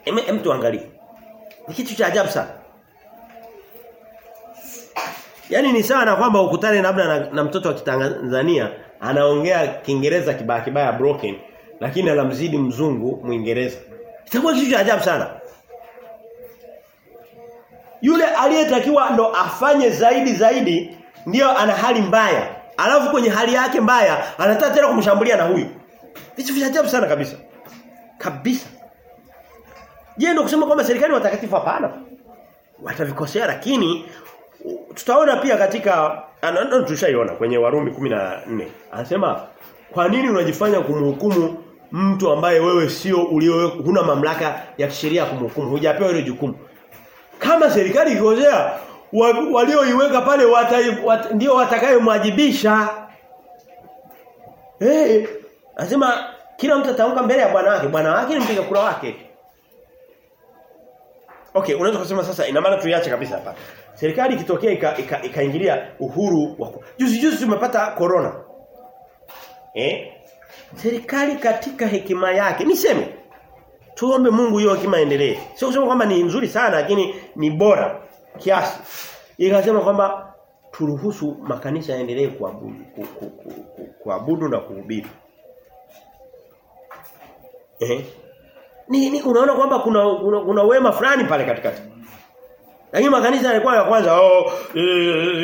Hem em tuangalie. Ni kitu cha ajabu sana. Yaani ni sawa na kwamba ukutane labda na, na mtoto wa Kitanzania anaongea Kiingereza kibaya kibaya broken lakini anamzidi mzungu Muingereza. Itakuwa kitu cha ajabu sana. Yule aliyetakiwa ndo afanye zaidi zaidi ndio ana hali mbaya. Alafu kwenye hali yake mbaya anataka tena kumshambulia na huyu. Vitu vya ajabu sana kabisa. Kabisa. Je, ndio kusema kwamba serikali watakatifu hapana? Watavikosea lakini tutaona pia katika anaona tushaiona kwenye Warumi 14 anasema kwa nini unajifanya kumhukumu mtu ambaye wewe sio ulio huna mamlaka ya kisheria kumhukumu hujapewa ile jukumu. Kama serikali ikozea walioiweka pale wata, wat, ndio watakayomwajibisha. Eh hey, anasema kila mtu ataunga mbele ya bwana wake. Bwana wake ni mpiga kura wake Okay, unaweza kusema sasa ina maana tuiache kabisa hapa. Serikali ikitokea ikaingilia ika, ika uhuru wa juzi juzi tumepata corona. Eh? Serikali katika hekima yake, niseme tuombe Mungu hiyo hekima endelee. Sio kusema kwamba ni nzuri sana lakini ni bora kiasi. Ikasema kwamba turuhusu makanisa yaendelee kuabudu ku, ku, ku, ku, kuabudu na kuhubiri. Eh? Ni, ni unaona kwamba kuna, kuna kuna wema fulani pale katikati. Lakini makanisa yalikuwa ya kwanza oh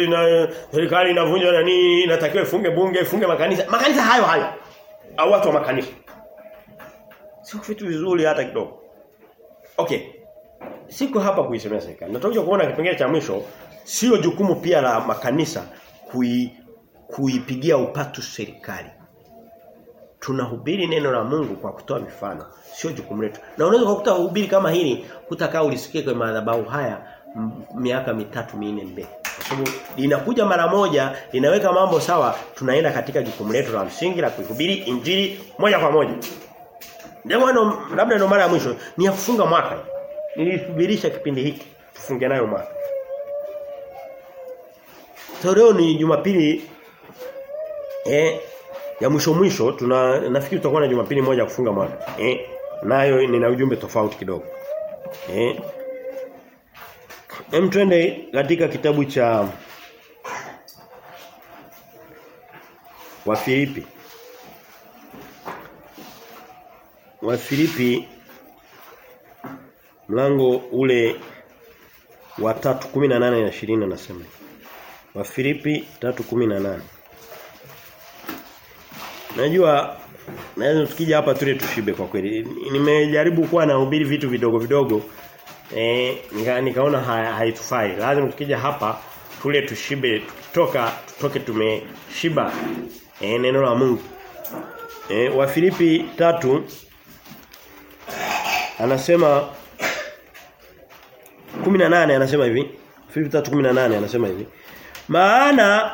ina serikali inavunja na nini inatakiwa ifunge bunge ifunge makanisa. Makanisa hayo hayo. Au watu wa makanisa. Sio kitu vizuri hata kidogo. Okay. Siko hapa kuisemea serikali. Natakuja kuona kipengele cha mwisho sio jukumu pia la makanisa kui kuipigia upatu serikali. Tunahubiri neno la Mungu kwa kutoa mifano, sio jukumu letu. Na unaweza kukuta hubiri kama hili kutakao ulisikie kwa madhabahu haya miaka mitatu minne mbele. Kwa sababu linakuja mara moja, linaweka mambo sawa, tunaenda katika jukumu letu la msingi la kuhubiri injili moja kwa moja. Ndio labda ndio mara ya mwisho ni ya kufunga mwaka. Nilihubirisha kipindi hiki, tufunge nayo mwaka. Leo ni Jumapili eh ya mwisho mwisho tuna nafikiri tutakuwa na Jumapili moja kufunga mwaka. Eh nayo nina ujumbe tofauti kidogo. Eh Hem twende katika kitabu cha wa Filipi. Wa Filipi mlango ule wa 3:18 na 20 anasema. Wafilipi 3:18. Najua naweza tukija hapa tule tushibe kwa kweli. Nimejaribu kuwa nahubiri vitu vidogo vidogo. Eh nika, nikaona haitufai. Lazima tukija hapa tule tushibe tukitoka tutoke tumeshiba eh neno la Mungu. Eh Wafilipi tatu anasema 18 anasema hivi. Filipi 3:18 anasema hivi. Maana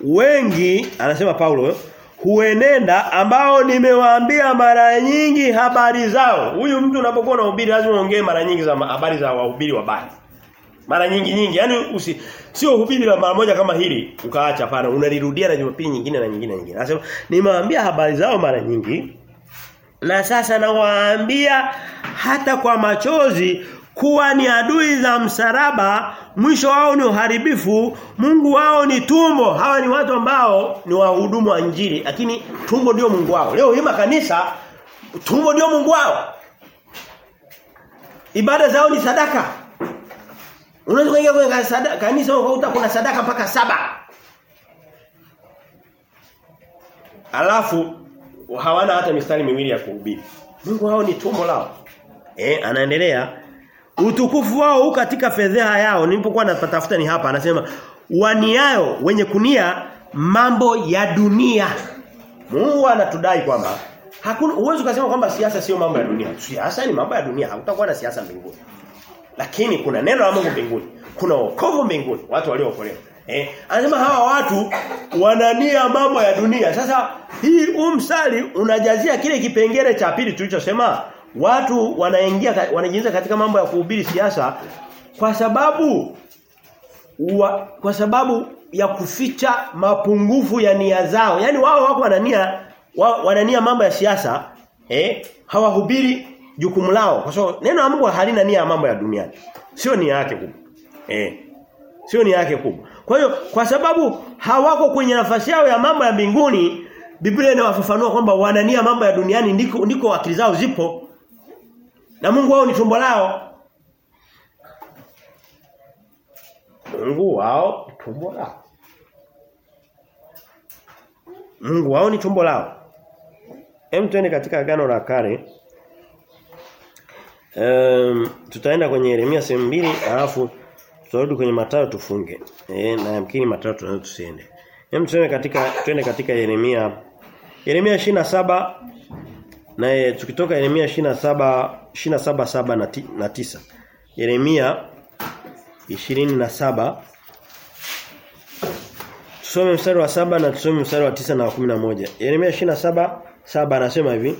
wengi anasema Paulo huenenda ambao nimewaambia mara nyingi habari zao. Huyu mtu unapokuwa unahubiri lazima uongee mara nyingi za habari za wahubiri wabaya. Mara nyingi nyingi. Yaani usi sio hubiri la mara moja kama hili ukaacha pana unalirudia na Jumapili nyingine na nyingine nyingine. Anasema nimewaambia habari zao mara nyingi. Na sasa nawaambia hata kwa machozi kuwa ni adui za msaraba, mwisho wao ni uharibifu Mungu wao ni tumbo. Hawa ni watu ambao ni wahudumu wa injili lakini tumbo ndio Mungu wao. Leo hii makanisa tumbo ndio Mungu wao. Ibada zao ni sadaka. Unaweza kuingia kwenye kanisa ukakuta kuna sadaka mpaka saba. Alafu hawana hata mistari miwili ya kuhubiri. Mungu wao ni tumbo lao. Eh anaendelea utukufu wao huu katika fedheha yao nilipokuwa natafuta ni hapa anasema waniayo wenye kunia mambo ya dunia. Mungu anatudai kwamba hakuna uwezo ukasema kwamba siasa sio mambo ya dunia. Siasa ni mambo ya dunia hakutakuwa na siasa mbinguni. Lakini kuna neno la Mungu mbinguni kuna wokovu mbinguni watu waliookolewa. Eh anasema hawa watu wanania mambo ya dunia. Sasa hii umsali unajazia kile kipengele cha pili tulichosema watu wanaingia wanajiingiza katika mambo ya kuhubiri siasa kwa sababu wa, kwa sababu ya kuficha mapungufu ya nia zao. Yaani wao wako wanania wa, wanania mambo ya siasa eh hawahubiri jukumu lao kwa sababu neno la Mungu halina nia ya mambo ya duniani. Sio nia yake kubwa. Eh sio nia yake kubwa. Kwa hiyo kwa sababu hawako kwenye nafasi yao ya mambo ya mbinguni Biblia inawafafanua kwamba wanania mambo ya duniani ndiko ndiko akili zao zipo. Na Mungu wao ni tumbo lao. Mungu wao ni tumbo lao. Mungu wao ni tumbo lao. Hem tuende katika agano la kale. Um, tutaenda kwenye Yeremia sehemu mbili alafu tutarudi kwenye matayo tufunge. Eh na yamkini Mathayo tunaweza tusiende. Hem tuende katika tuende katika Yeremia Yeremia 27 na tukitoka Yeremia 27 27 saba na, ti, na tisa. Yeremia 27 Tusome mstari wa saba na tusome mstari wa tisa na wa na moja. Yeremia 27 saba anasema hivi.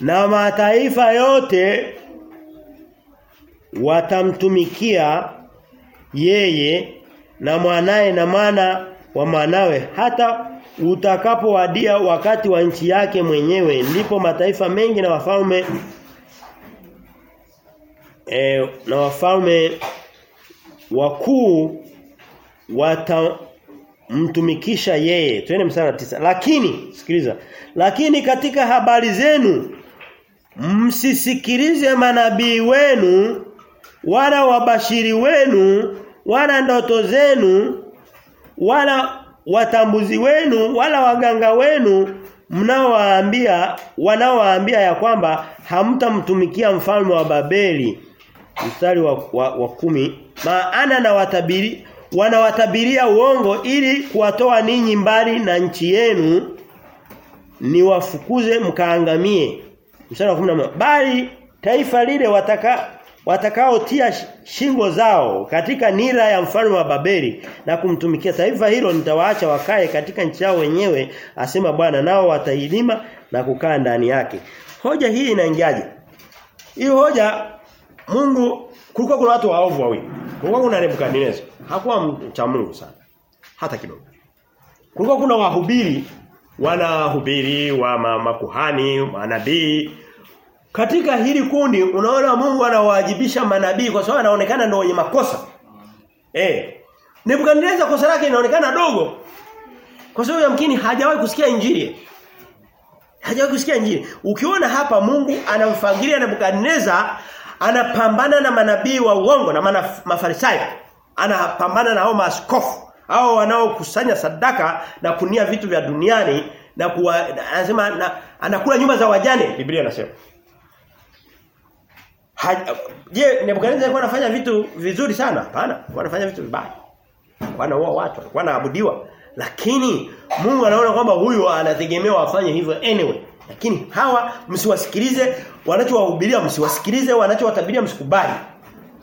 Na mataifa yote watamtumikia yeye na mwanae na mwana wa mwanawe hata utakapowadia wakati wa nchi yake mwenyewe ndipo mataifa mengi na wafalme e, na wafalme wakuu watamtumikisha yeye. Twende msana tisa. Lakini sikiliza lakini katika habari zenu msisikilize manabii wenu wala wabashiri wenu wala ndoto zenu wala watambuzi wenu wala waganga wenu mnaowaambia wanaowaambia ya kwamba hamtamtumikia mfalme wa Babeli. Mstari wa, wa, wa kumi. Maana na watabiri wanawatabiria uongo ili kuwatoa ninyi mbali na nchi yenu niwafukuze mkaangamie. Mstari wa 11 bali taifa lile wataka watakaotia shingo zao katika nira ya mfalme wa Babeli na kumtumikia taifa hilo nitawaacha wakae katika nchi yao wenyewe asema Bwana nao watailima na kukaa ndani yake. Hoja hii inaingiaje? Hii hoja Mungu kulikuwa kuna watu waovu wawili. Kulikuwa kuna Nebukadnezar. Hakuwa mcha Mungu sana. Hata kidogo. Kulikuwa kuna wahubiri wanahubiri wa makuhani manabii Katika hili kundi unaona Mungu anawajibisha manabii kwa sababu anaonekana ndio wenye makosa. Eh. Nebukadnezar kosa lake linaonekana dogo. Kwa sababu yamkini hajawahi kusikia injili. Hajawahi kusikia injili. Ukiona hapa Mungu anamfagilia Nebukadnezar anapambana na manabii wa uongo na manaf, mafarisayo. Anapambana na hao maaskofu hao wanaokusanya sadaka na kunia vitu vya duniani na kuwa, anasema na, anakula nyumba za wajane Biblia inasema. Je, Nebukadnezar alikuwa anafanya vitu vizuri sana? Hapana, alikuwa anafanya vitu vibaya. Wanaua watu, alikuwa anaabudiwa. Lakini Mungu anaona kwamba huyu anategemewa afanye hivyo anyway. Lakini hawa msiwasikilize wanachowahubiria msiwasikilize wanachowatabiria msikubali.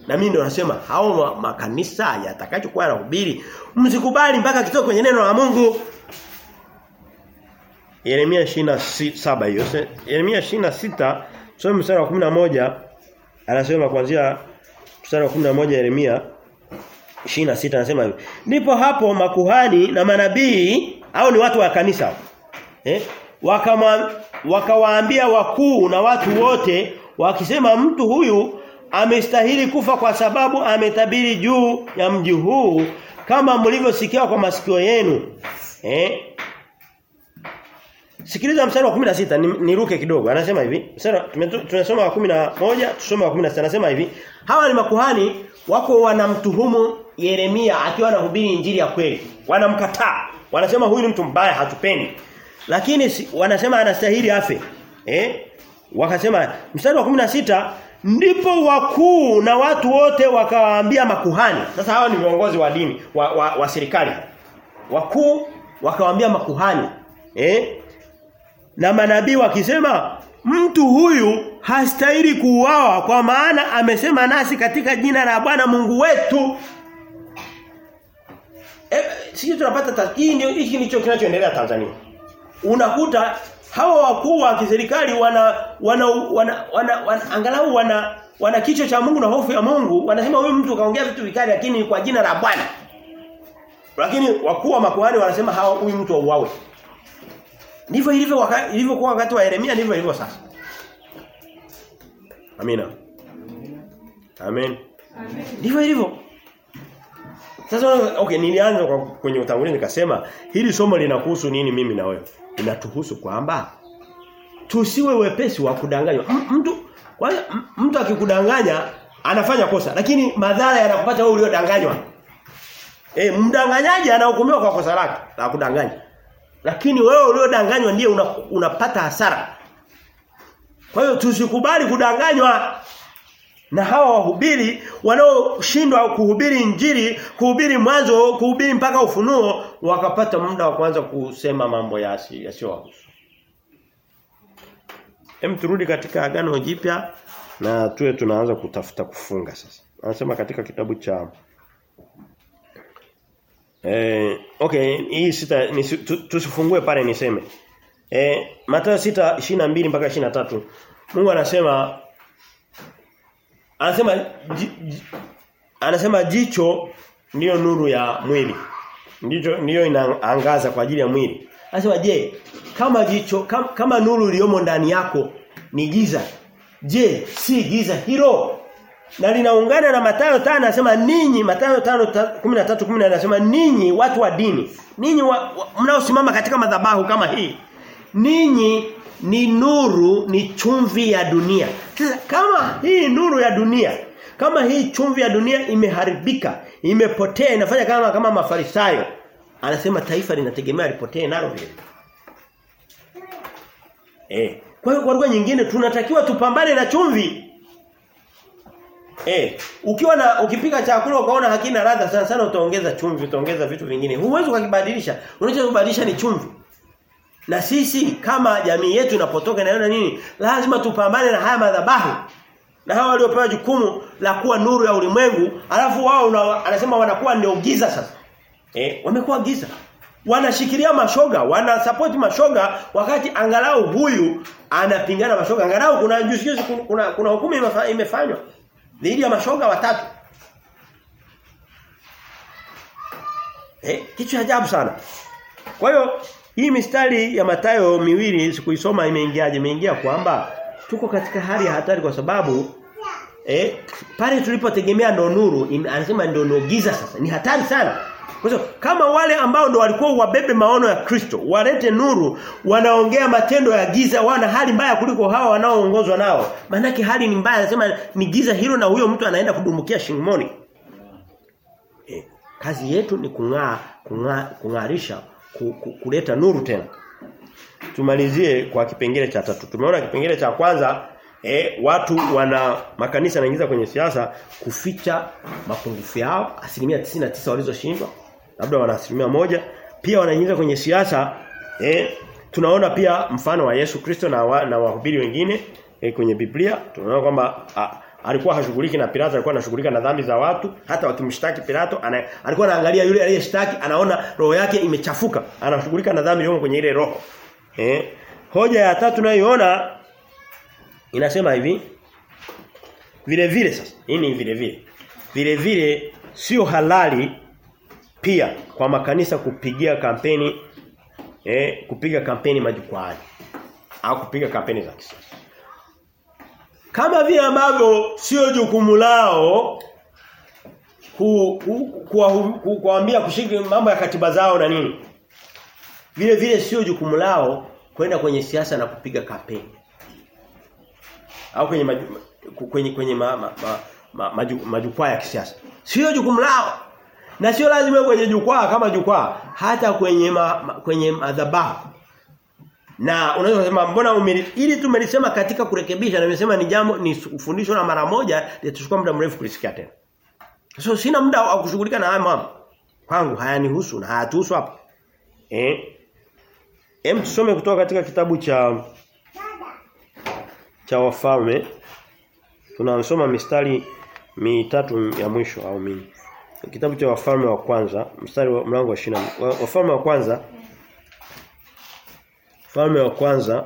Na mimi ndio nasema hao makanisa yatakachokuwa yanahubiri msikubali mpaka kitoke kwenye neno la Mungu. Yeremia 27 hiyo. Yeremia 26 tusome mstari wa 11 anasema kuanzia mstari wa 11 Yeremia 26 anasema hivi. Ndipo hapo makuhani na manabii au ni watu wa kanisa. Eh? Wakama wakawaambia wakuu na watu wote wakisema mtu huyu amestahili kufa kwa sababu ametabiri juu ya mji huu kama mlivyosikia kwa masikio yenu. Eh? Sikiliza mstari wa 16 niruke kidogo. Anasema hivi. Mstari tunasoma wa 11, tusome wa 16. Anasema hivi. Hawa ni makuhani wako wanamtuhumu Yeremia akiwa anahubiri injili ya kweli. Wanamkataa. Wanasema huyu ni mtu mbaya hatupendi. Lakini wanasema anastahili afe. Eh? Wakasema mstari wa 16 ndipo wakuu na watu wote wakawaambia makuhani. Sasa hawa ni viongozi wa dini wa, wa, wa serikali. Wakuu wakawaambia makuhani. Eh? Na manabii wakisema mtu huyu hastahili kuuawa kwa maana amesema nasi katika jina la Bwana Mungu wetu. E, sisi tunapata hii ndio hiki ndicho kinachoendelea Tanzania. Unakuta hawa wakuu wa kiserikali wana wana, wana, wana, wana angalau wana wana kicho cha Mungu na hofu ya Mungu wanasema huyu mtu kaongea vitu vikali lakini kwa jina la Bwana. Lakini wakuu wa makuhani wanasema hawa huyu mtu auawe. Ndivyo ilivyo wakati ilivyokuwa wakati wa Yeremia ndivyo ilivyo sasa. Amina. Amen. Ndivyo ilivyo. Sasa okay nilianza kwa kwenye utangulizi nikasema hili somo linakuhusu nini mimi na wewe? Linatuhusu kwamba tusiwe wepesi wa kudanganywa. Mtu kwanza mtu akikudanganya anafanya kosa lakini madhara yanakupata wewe uliodanganywa. Eh mdanganyaji anahukumiwa kwa kosa lake la kudanganya. Lakini wewe uliodanganywa ndiye una, unapata hasara. Kwa hiyo tusikubali kudanganywa na hawa wahubiri wanaoshindwa kuhubiri injili, kuhubiri mwanzo, kuhubiri mpaka ufunuo wakapata muda wa kwanza kusema mambo yasi yasiyowahusu. Hem turudi katika agano jipya na tuwe tunaanza kutafuta kufunga sasa. Anasema katika kitabu cha Eh, okay, hii sita tusifungue pale niseme. Eh, Mathayo 6:22 mpaka 23. Mungu anasema anasema j, j, anasema jicho ndiyo nuru ya mwili. Ndicho ndiyo inaangaza kwa ajili ya mwili. Anasema je, kama jicho kama, kama nuru iliyomo ndani yako ni giza. Je, si giza hilo? Na linaungana na Mathayo 5 anasema ninyi Mathayo 5:13 anasema ninyi watu wa dini, ninyi mnaosimama katika madhabahu kama hii. Ninyi ni nuru, ni chumvi ya dunia. Kama hii nuru ya dunia, kama hii chumvi ya dunia imeharibika, imepotea, inafanya kama kama mafarisayo. Anasema taifa linategemea lipotee nalo vile. Eh, kwa hiyo kwa lugha nyingine tunatakiwa tupambane na chumvi. Eh, ukiwa na ukipika chakula ukaona hakina ladha sana sana utaongeza chumvi, utaongeza vitu vingine. Huwezi ukakibadilisha. Unachobadilisha ni chumvi. Na sisi kama jamii yetu inapotoka inaona nini? Lazima tupambane na haya madhabahu. Na hawa waliopewa jukumu la kuwa nuru ya ulimwengu, alafu wao anasema wanakuwa ndio giza sasa. Eh, wamekuwa giza. Wanashikilia mashoga, wana support mashoga wakati angalau huyu anapingana mashoga. Angalau kuna juzi kuna kuna hukumu imefanywa dhidi ya mashoga watatu. Eh, kitu cha ajabu sana. Kwa hiyo hii mistari ya Matayo miwili sikuisoma imeingiaje? Imeingia kwamba tuko katika hali ya hatari kwa sababu eh pale tulipotegemea ndo nuru anasema ndo giza sasa ni hatari sana kwa hiyo kama wale ambao ndo walikuwa wabebe maono ya Kristo walete nuru wanaongea matendo ya giza wana hali mbaya kuliko hawa wanaoongozwa nao maana hali ni mbaya. Nasema ni giza hilo na huyo mtu anaenda kudumukia shingoni. E, kazi yetu ni kung'aa kung'aa kung'arisha ku, ku, kuleta nuru tena. Tumalizie kwa kipengele cha tatu. Tumeona kipengele cha kwanza eh, watu wana makanisa yanaingiza kwenye siasa kuficha mapungufu yao asilimia 99 walizoshindwa labda wana asilimia moja. Pia wanaingiza kwenye siasa eh, tunaona pia mfano wa Yesu Kristo na wa, na wahubiri wengine eh, kwenye Biblia. Tunaona kwamba alikuwa hashughuliki na Pilato alikuwa anashughulika na dhambi za watu. Hata wakimshtaki Pilato ana, alikuwa anaangalia yule aliyeshtaki anaona roho yake imechafuka. Anashughulika na dhambi yomo kwenye ile roho eh hoja ya tatu tunayoiona inasema hivi. Vile vile sasa. Hii ni vile vile. Vile vile sio halali pia kwa makanisa kupigia kampeni eh kupiga kampeni majukwaani au kupiga kampeni za kisiasa. Kama vile ambavyo sio jukumu lao ku, ku, ku, ku, kuambia kushiriki mambo ya katiba zao na nini. Vile vile sio jukumu lao kwenda kwenye siasa na kupiga kampeni au kwenye maju, kwenye kwenye ma, ma, ma, ma, maju, majukwaa ya kisiasa sio jukumu lao na sio lazima kwenye jukwaa kama jukwaa hata kwenye ma, ma, kwenye madhabahu na unaweza kusema mbona umeli, ili tumelisema katika kurekebisha na nimesema ni jambo ni fundisho la mara moja litachukua muda mrefu kulisikia tena. So sina muda wa kushughulika na haya mama. Kwangu hayanihusu na hayatuhusu hapa. Eh? Hem tusome kutoka katika kitabu cha cha wafalme. Tunasoma mistari mitatu ya mwisho au mimi. Kitabu cha wafalme wa kwanza, mstari wa mlango wa 20. Wafalme wa kwanza wafalme wa kwanza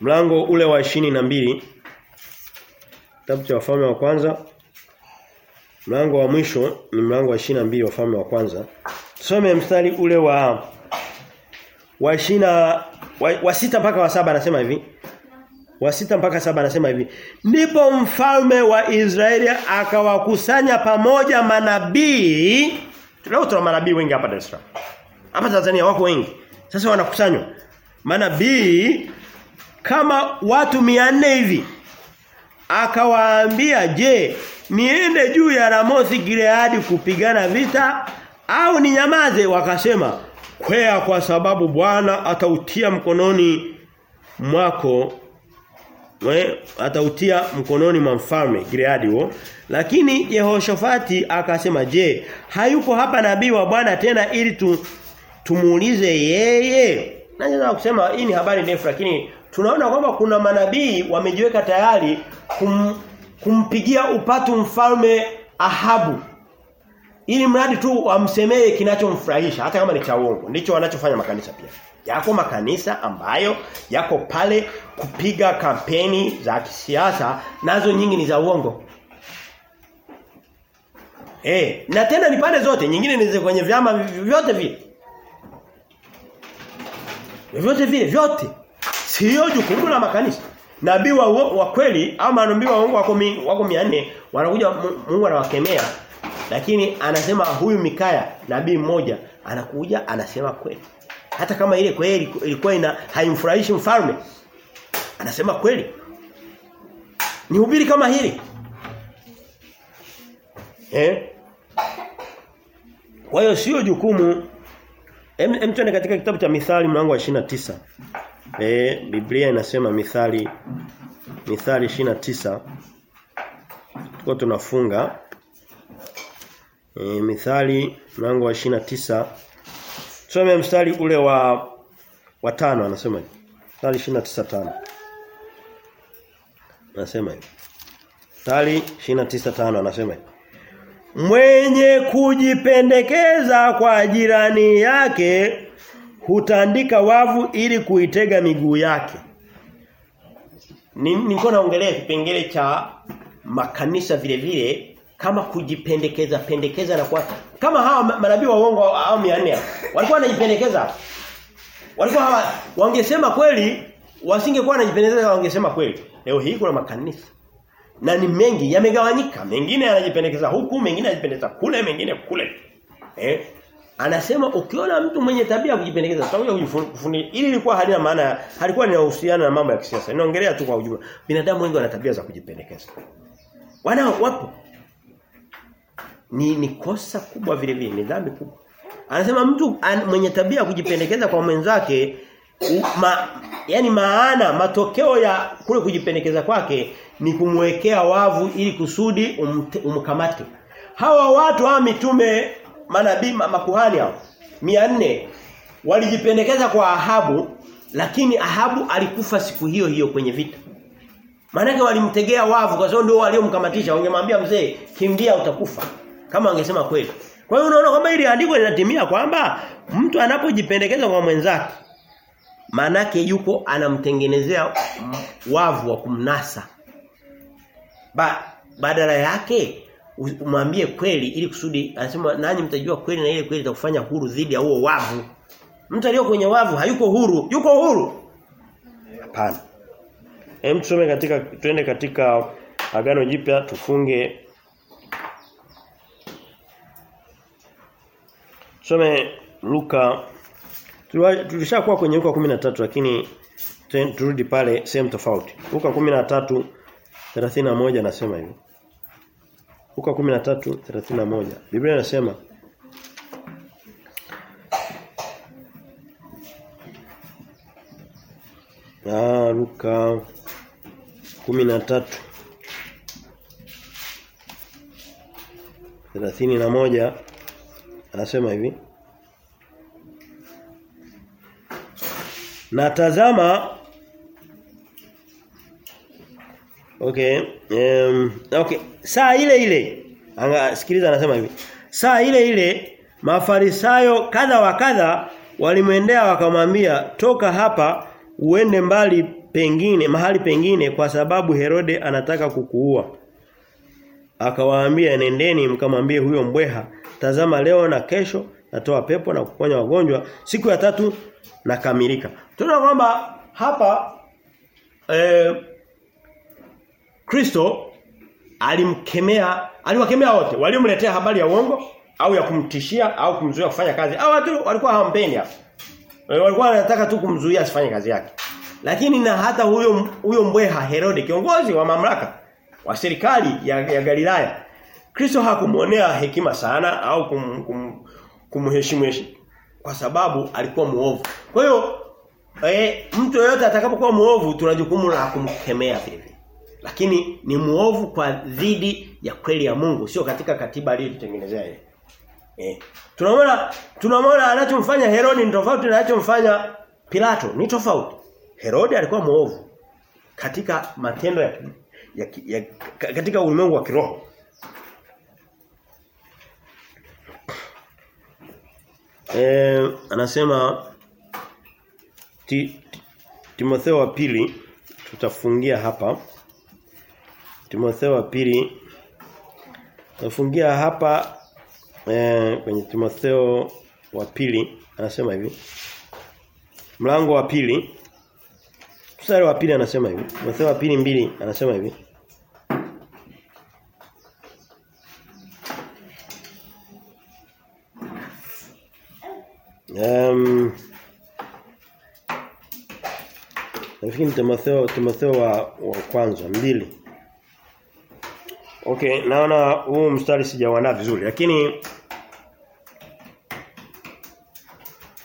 mlango ule wa na mbili Kitabu cha wafalme wa kwanza mlango wa mwisho ni mlango wa na mbili wafalme wa kwanza. Tusome mstari ule wa wa ishina wa, wa sita mpaka wa saba anasema hivi. Wa sita mpaka saba anasema hivi. Ndipo mfalme wa Israeli akawakusanya pamoja manabii. Leo tuna manabii wengi hapa Dar es Salaam. Hapa Tanzania wako wengi. Sasa wanakusanywa. Manabii kama watu 400 hivi. Akawaambia, "Je, niende juu ya Ramothi Gileadi kupigana vita au ni nyamaze Wakasema, "Kwea kwa sababu Bwana atautia mkononi mwako we, atautia mkononi mwa mfalme Gileadi huo." Lakini Yehoshafati akasema, "Je, hayupo hapa nabii wa Bwana tena ili tu tumuulize yeye. Naweza kusema hii ni habari ndefu lakini tunaona kwamba kuna manabii wamejiweka tayari kum, kumpigia upatu mfalme Ahabu. Ili mradi tu wamsemee kinachomfurahisha hata kama ni cha uongo. Ndicho wanachofanya makanisa pia. Yako makanisa ambayo yako pale kupiga kampeni za kisiasa nazo nyingi ni za uongo. Eh, na tena ni pande zote, nyingine ni kwenye vyama vyote vile. Vyote vile vyote. Sio jukumu la makanisa. Nabii wa, wa kweli ama anambiwa wa uongo wako mi, wako 400 wanakuja Mungu anawakemea. Lakini anasema huyu Mikaya nabii mmoja anakuja anasema kweli. Hata kama ile kweli ilikuwa ina haimfurahishi mfalme. Anasema kweli. Ni hubiri kama hili. Eh? Kwa hiyo sio jukumu em tuende katika kitabu cha Mithali mlango wa 29. Eh Biblia inasema Mithali Mithali 29. Tuko tunafunga. E, Mithali mlango wa 29. Tusome mstari ule wa wa tano anasema hivi. Mithali 29:5. Anasema. Mithali 29:5 anasema. Mwenye kujipendekeza kwa jirani yake hutandika wavu ili kuitega miguu yake. Nilikuwa naongelea kipengele cha makanisa vile vile kama kujipendekeza pendekeza na kwa kama hawa manabii wa uongo au 400 walikuwa wanajipendekeza walikuwa hawa wangesema kweli wasingekuwa wanajipendekeza wangesema kweli. Leo hii kuna makanisa na ni mengi yamegawanyika. Mengine yanajipendekeza huku, mengine yanajipendekeza kule, mengine kule. Eh? Anasema ukiona mtu mwenye tabia ya kujipendekeza, tutakuja kujifunia Ili ilikuwa halina maana, halikuwa linahusiana na mambo ya kisiasa. Ninaongelea tu kwa ujumla. Binadamu wengi wana tabia za kujipendekeza. Wanao wapo. Ni ni kosa kubwa vile vile, ni dhambi kubwa. Anasema mtu an, mwenye tabia kujipendekeza kwa mwenzake ma, yani maana matokeo ya kule kujipendekeza kwake ni kumwekea wavu ili kusudi umkamate. Hawa watu hawa mitume manabii makuhani hao 400 walijipendekeza kwa Ahabu lakini Ahabu alikufa siku hiyo hiyo kwenye vita. Maana walimtegea wavu kwa sababu ndio waliomkamatisha wangemwambia mzee kimbia utakufa kama wangesema kweli. Kwa hiyo unaona kwamba ili andiko linatimia kwamba mtu anapojipendekeza kwa mwenzake manake yuko anamtengenezea wavu wa kumnasa. Ba, badala yake umwambie kweli ili kusudi anasema nanyi mtajua kweli na ile kweli itakufanya huru dhidi ya huo wavu. Mtu aliyo kwenye wavu hayuko huru, yuko huru. Hapana. Hem tusome katika twende katika agano jipya tufunge Tusome Luka tulishakuwa kwenye Luka 13 lakini turudi pale sehemu tofauti. Luka 13 31 nasema hivi. Luka 13:31. Biblia inasema Ah Luka 13 31 anasema hivi natazama Okay. Um, okay. Saa ile ile. Anga sikiliza anasema hivi. Saa ile ile Mafarisayo kadha wa kadha walimwendea wakamwambia toka hapa uende mbali pengine mahali pengine kwa sababu Herode anataka kukuua. Akawaambia nendeni mkamwambie huyo mbweha tazama leo na kesho natoa pepo na kuponya wagonjwa siku ya tatu nakamilika. Tunaona kwamba hapa eh Kristo alimkemea aliwakemea wote waliomletea habari ya uongo au ya kumtishia au kumzuia kufanya kazi. au watu walikuwa hawampendi hapo. Walikuwa wanataka tu kumzuia asifanye kazi yake. Lakini na hata huyo huyo mbweha Herode kiongozi wa mamlaka wa serikali ya, ya Galilaya Kristo hakumuonea hekima sana au kum, kum, kumheshimu kwa sababu alikuwa muovu. Kwa hiyo eh, mtu yeyote atakapokuwa muovu tuna jukumu la kumkemea vile. Lakini ni muovu kwa dhidi ya kweli ya Mungu sio katika katiba aliyotengenezea yeye. Eh. Tunaona tunaona anachomfanya Herodi ni tofauti na anachomfanya Pilato, ni tofauti. Herodi alikuwa muovu katika matendo ya, ya, ya katika ulimwengu wa kiroho. Eh anasema ti, ti, Timotheo wa pili tutafungia hapa. Timotheo wa pili tutafungia hapa eh, kwenye Timotheo wa pili anasema hivi. Mlango wa pili mstari wa pili anasema hivi. Timotheo wa pili mbili anasema hivi. Um, Nafikiri Timotheo Timotheo wa, wa kwanza mbili. Okay, naona huu mstari sijaandaa vizuri lakini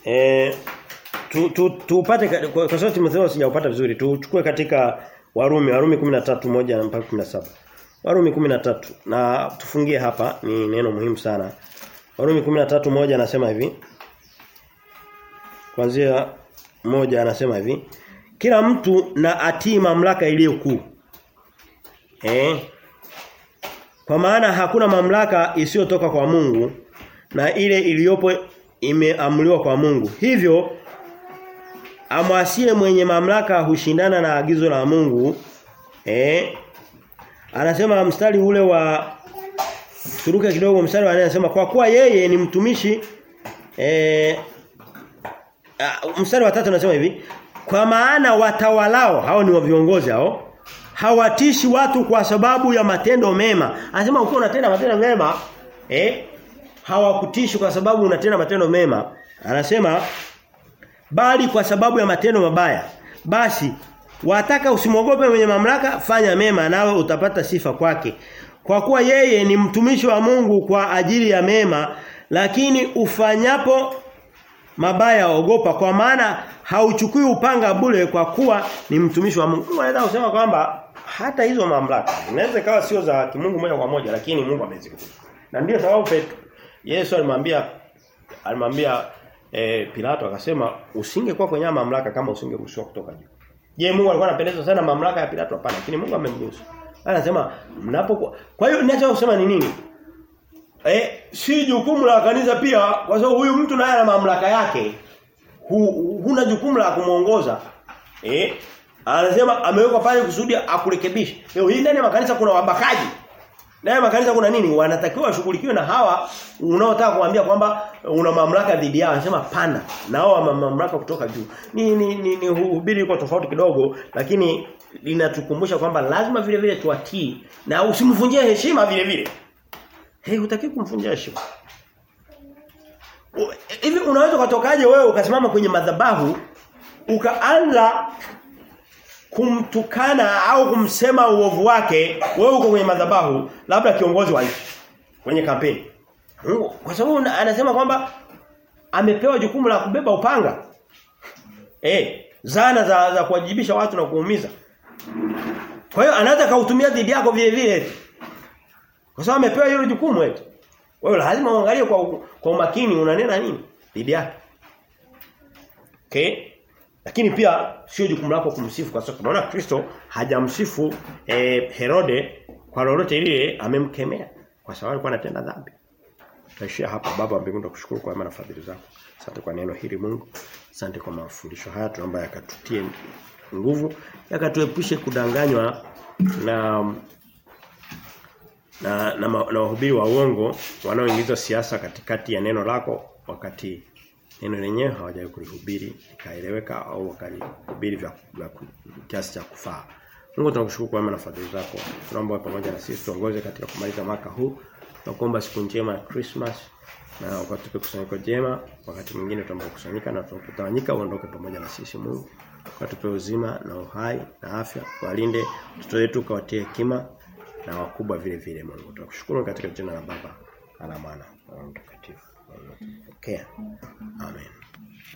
eh tu tu tupate kwa sababu Timotheo sijaupata vizuri tuchukue katika Warumi Warumi 13 moja mpaka 17. Warumi 13 na tufungie hapa ni neno muhimu sana. Warumi 13 moja anasema hivi. Kuanzia moja anasema hivi. Kila mtu na atii mamlaka iliyokuu. Eh? Kwa maana hakuna mamlaka isiyotoka kwa Mungu na ile iliyopo imeamriwa kwa Mungu. Hivyo amwasie mwenye mamlaka hushindana na agizo la Mungu. Eh? Anasema mstari ule wa turuke kidogo mstari wa anasema kwa kuwa yeye ni mtumishi eh uh, mstari wa tatu anasema hivi Kwa maana watawalao hao ni viongozi hao hawatishi watu kwa sababu ya matendo mema. Anasema ukiwa unatenda matendo mema eh hawakutishi kwa sababu unatenda matendo mema. Anasema bali kwa sababu ya matendo mabaya. Basi wataka usimwogope mwenye mamlaka fanya mema nawe utapata sifa kwake. Kwa kuwa yeye ni mtumishi wa Mungu kwa ajili ya mema lakini ufanyapo mabaya ogopa kwa maana hauchukui upanga bure kwa kuwa ni mtumishi wa Mungu. Mungu anaweza kusema kwamba hata hizo mamlaka inaweza ikawa sio za kimungu moja kwa moja lakini Mungu amezikuta. Na ndio sababu Petro Yesu alimwambia alimwambia e, Pilato akasema usingekuwa kwenye mamlaka kama usingeruhusiwa kutoka juu. Je, Mungu alikuwa anapendezwa sana mamlaka ya Pilato hapana lakini Mungu amemruhusu. Anasema mnapokuwa Kwa hiyo ninachosema ni nini? Eh, si jukumu la kanisa pia kwa sababu huyu mtu naye ana mamlaka yake. Hu, huna jukumu la kumuongoza. Eh? Anasema amewekwa pale kusudi akurekebishe. Leo hii ndani ya makanisa kuna wabakaji. Ndani ya makanisa kuna nini? Wanatakiwa washughulikiwe na hawa unaotaka kuambia kwamba una mamlaka dhidi yao. Anasema pana. Na hao mamlaka kutoka juu. Ni ni, ni, ni hubiri kwa tofauti kidogo lakini linatukumbusha kwamba lazima vile vile tuwatii na usimvunjie heshima vile vile. Hey, hutaki kumvunjia heshima. Hivi unaweza kutokaje wewe ukasimama kwenye madhabahu ukaanza kumtukana au kumsema uovu wake wewe uko kwenye madhabahu labda kiongozi wa nchi kwenye kampeni. Kwa sababu anasema kwamba amepewa jukumu la kubeba upanga. Eh, zana za za kuwajibisha watu na kuumiza. Kwa hiyo anaweza kautumia dhidi yako vile vile. Kwa sababu amepewa hilo jukumu eti. Wewe lazima uangalie kwa kwa umakini unanena nini dhidi yake. Okay? Lakini pia sio jukumu lako kumsifu kwa sababu tunaona Kristo hajamsifu eh, Herode kwa lolote lile amemkemea kwa sababu alikuwa anatenda dhambi. Tutaishia hapa baba wa mbinguni tukushukuru kwa maana fadhili zako. Asante kwa neno hili Mungu. Asante kwa mafundisho haya tunaomba yakatutie nguvu, yakatuepushe kudanganywa na na na, na wahubiri wa uongo wanaoingiza siasa katikati ya neno lako wakati neno lenyewe hawajawahi kulihubiri ikaeleweka au wakalihubiri vya, vya kiasi cha kufaa. Mungu tunakushukuru kwa maana fadhili zako. Tunaomba pamoja na sisi tuongoze katika kumaliza mwaka huu. Tunakuomba siku njema ya Christmas na wakati kusanyiko jema wakati mwingine tunapokusanyika na tutakutawanyika uondoke pamoja na sisi Mungu. Katupe uzima na uhai na afya. Walinde watoto wetu kawatie hekima na wakubwa vile vile Mungu. Tunakushukuru katika jina la Baba na la Mwana na Mtakatifu. Okay. Amen.